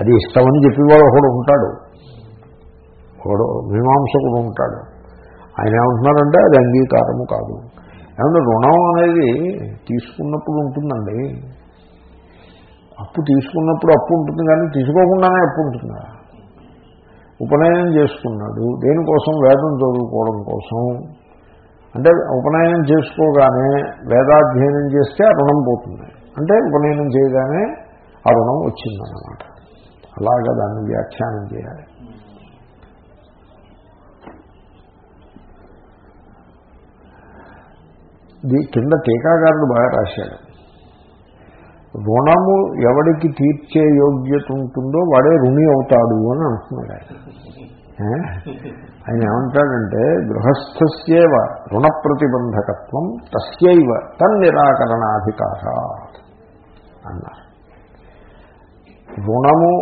S1: అది ఇష్టమని చెప్పేవాడు ఒకడు ఉంటాడు. ఒకడు మీమాంసకుడు ఉంటాడు. ఆయన ఏమంటున్నారంటే అది అంగీకారము కాదు. ఏమంటే రుణం అనేది తీసుకున్నప్పుడు ఉంటుందండి. అప్పు తీసుకున్నప్పుడు అప్పు ఉంటుంది కానీ తీసుకోకుండానే అప్పు ఉంటుందా? ఉపనయనం చేసుకున్నాడు. దేనికోసం? వేదం చదువుకోవడం కోసం. అంటే ఉపనయనం చేసుకోగానే వేదాధ్యయనం చేస్తే రుణం పోతుంది. అంటే ఉపనయనం చేయగానే ఆ రుణం వచ్చిందన్నమాట. అలాగా దాన్ని వ్యాఖ్యానం చేయాలి. కింద టీకాకారుడు బాగా రాశాడు. రుణము ఎవడికి తీర్చే యోగ్యత ఉంటుందో వాడే రుణి అవుతాడు అని అంటున్నాడు ఆయన. ఆయన ఏమంటాడంటే గృహస్థస్యేవ రుణ ప్రతిబంధకత్వం తస్యైవ తన్నిరాకరణాధికార అన్నారు. రుణము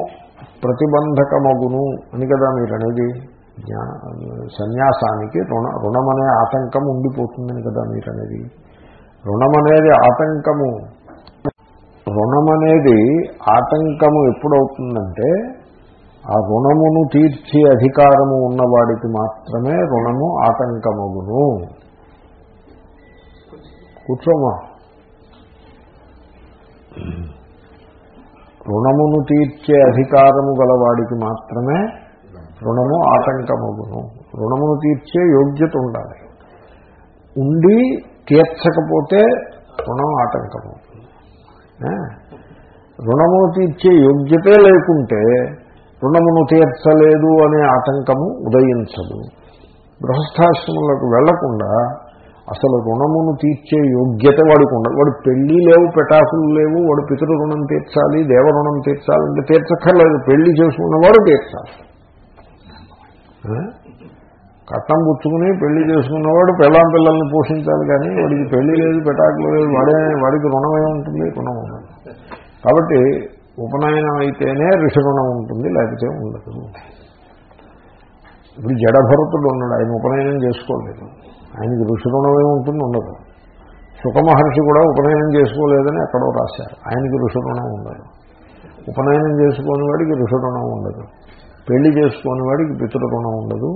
S1: ప్రతిబంధకమగును అని కదా మీరు అనేది సన్యాసానికి రుణ రుణమనే ఆటంకం ఉండిపోతుందని కదా మీరు అనేది రుణమనేది ఆటంకము రుణమనేది ఆటంకము ఎప్పుడవుతుందంటే ఆ రుణమును తీర్చే అధికారము ఉన్నవాడికి మాత్రమే రుణము ఆటంకమగును. కూర్చోమా రుణమును తీర్చే అధికారము గలవాడికి మాత్రమే రుణము ఆటంకమగును. రుణమును తీర్చే యోగ్యత ఉండాలి. ఉండి తీర్చకపోతే రుణం ఆటంకమవుతుంది ఏ? రుణమును తీర్చే యోగ్యతే లేకుంటే రుణమును తీర్చలేదు అనే ఆటంకము ఉదయించదు. గృహస్థాశ్రమంలోకి వెళ్ళకుండా అసలు రుణమును తీర్చే యోగ్యత వాడికి ఉండదు. వాడు పెళ్ళి లేవు పెటాకులు లేవు వాడు పితృ రుణం తీర్చాలి దేవ రుణం తీర్చాలంటే తీర్చక్కర్లేదు. పెళ్ళి చేసుకున్నవాడు తీర్చాలి. కట్నం పుచ్చుకుని పెళ్ళి చేసుకున్నవాడు పెళ్ళాం పిల్లల్ని పోషించాలి కానీ వాడికి పెళ్ళి లేదు పెటాకులు లేదు వాడే వాడికి రుణమే ఉంటుంది రుణం ఉండదు. కాబట్టి ఉపనయనం అయితేనే ఋషి రుణం ఉంటుంది లేకపోతే ఉండదు. ఇప్పుడు జడభరతుడు ఉన్నాడు ఆయన ఉపనయనం చేసుకోలేదు. ఆయనకి ఋషి రుణం ఉంటుంది ఉండదు. సుఖమహర్షి కూడా ఉపనయనం చేసుకోలేదని ఎక్కడో రాశారు. ఆయనకి ఋషి రుణం ఉండదు. ఉపనయనం చేసుకోని వాడికి ఋషి రుణం ఉండదు. పెళ్ళి చేసుకోని వాడికి పితృ రుణం ఉండదు.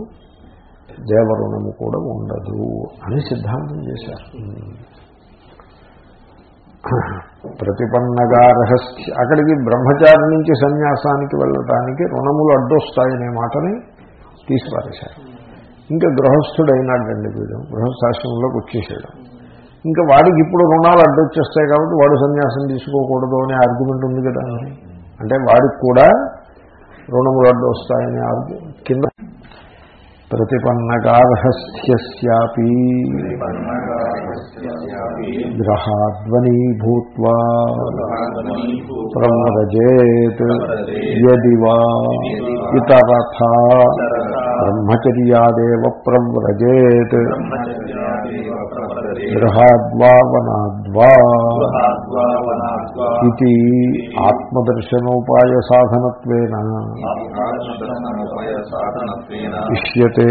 S1: దేవరుణము కూడా ఉండదు అని సిద్ధాంతం చేశారు. ప్రతిపన్నగా రహస్య అక్కడికి బ్రహ్మచారి నుంచి సన్యాసానికి వెళ్ళటానికి రుణములు అడ్డొస్తాయనే మాటని తీసిపారేశారు. ఇంకా గృహస్థుడైనాడండి వీడు గృహస్థాశ్రమంలోకి వచ్చేసాడు. ఇంకా వాడికి ఇప్పుడు రుణాలు అడ్డొచ్చేస్తాయి కాబట్టి వాడు సన్యాసం తీసుకోకూడదు అనే ఆర్గ్యుమెంట్ ఉంది కదా అంటే వాడికి కూడా రుణములు అడ్డొస్తాయనే ఆర్గ్యు కింద ప్రతిపన్నగార్హస్థ్యపి గ్రహాధ్వనీ భూత్వా ప్రవ్రజేత్ యది వా ఇతరథ బ్రహ్మచర్యాదేవ ప్రవ్రజేత్
S2: బ్రహ్మచర్యాదేవ ప్రవర్తతే
S1: గృహాద్వా వనాద్వా
S2: గృహాద్వా వనాద్వా
S1: ఇది ఆత్మదర్శనోపాయ సాధనత్వేన ఇష్యతే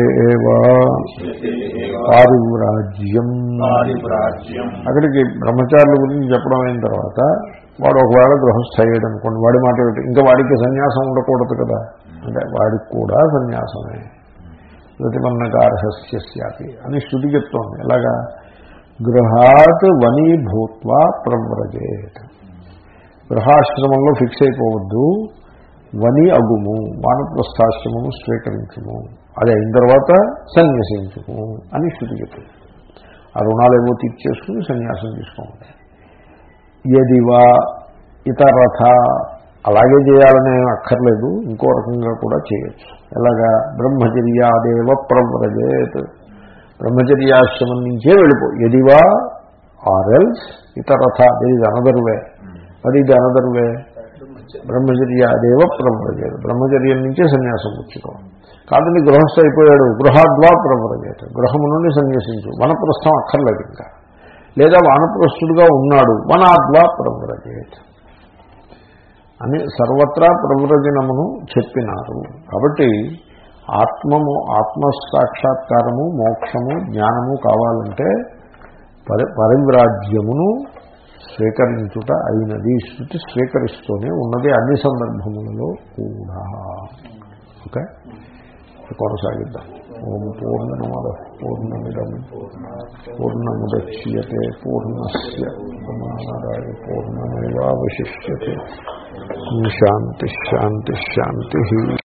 S1: పారివ్రాజ్యం. అక్కడికి బ్రహ్మచారుల గురించి చెప్పడం అయిన తర్వాత వాడు ఒకవేళ గృహస్థ అయ్యాడు అనుకోండి వాడి మాట ఏమిటి? ఇంకా వాడికి సన్యాసం ఉండకూడదు కదా. అంటే వాడికి కూడా సన్యాసమే. ప్రతిపన్నకార్హస్యాపి అని శృతి చెప్తోంది. ఎలాగా? గృహాత్ వనీభూత్వ ప్రవ్రజేత్. గృహాశ్రమంలో ఫిక్స్ అయిపోవద్దు. వని అగుము వానప్రస్థాశ్రమము స్వీకరించుము. అది అయిన తర్వాత సన్యసించుము అని శృతి చెప్పింది. ఆ రుణాలు ఏవో తీర్చేసుకుని సన్యాసం తీసుకోండి ఎదివా ఇతరథ అలాగే చేయాలనే అక్కర్లేదు. ఇంకో రకంగా కూడా చేయొచ్చు. ఎలాగా? బ్రహ్మచర్యాదేవ ప్రవ్రజేత్. బ్రహ్మచర్యాశ్రమం నుంచే వెళ్ళిపో. ఎదివా ఆర్ ఎల్స్ ఇతరథ ఇది అనదర్వే మరి ఇది అనదర్వే బ్రహ్మచర్య బ్రహ్మచర్యాదేవ ప్రవ్రజేత్ బ్రహ్మచర్యం నుంచే సన్యాసం పుచ్చుకో. కాదని గృహస్థ అయిపోయాడు. గృహాద్వా ప్రవ్రజేత్ గృహము నుండి సన్యాసించు. వనప్రస్థం అక్కర్లేదు ఇంకా. లేదా వానప్రస్థుడుగా ఉన్నాడు. వనాద్వా ప్రవ్రజేత్ అని సర్వత్రా ప్రవ్రజనమును చెప్పినారు. కాబట్టి ఆత్మము ఆత్మసాక్షాత్కారము మోక్షము జ్ఞానము కావాలంటే పరి పరివ్రాజ్యమును స్వీకరించుట అయినది శృతి స్వీకరిస్తూనే ఉన్నది అన్ని సందర్భములలో కూడా. ఓకే? కొనసాగిద్దాం. ఓం పూర్ణమద పూర్ణమిదం. పూర్ణముద్యతే పూర్ణస్ పూర్ణమాదాయ పూర్ణమేవాశిష్యతే శాంతి శాంతి శాంతి.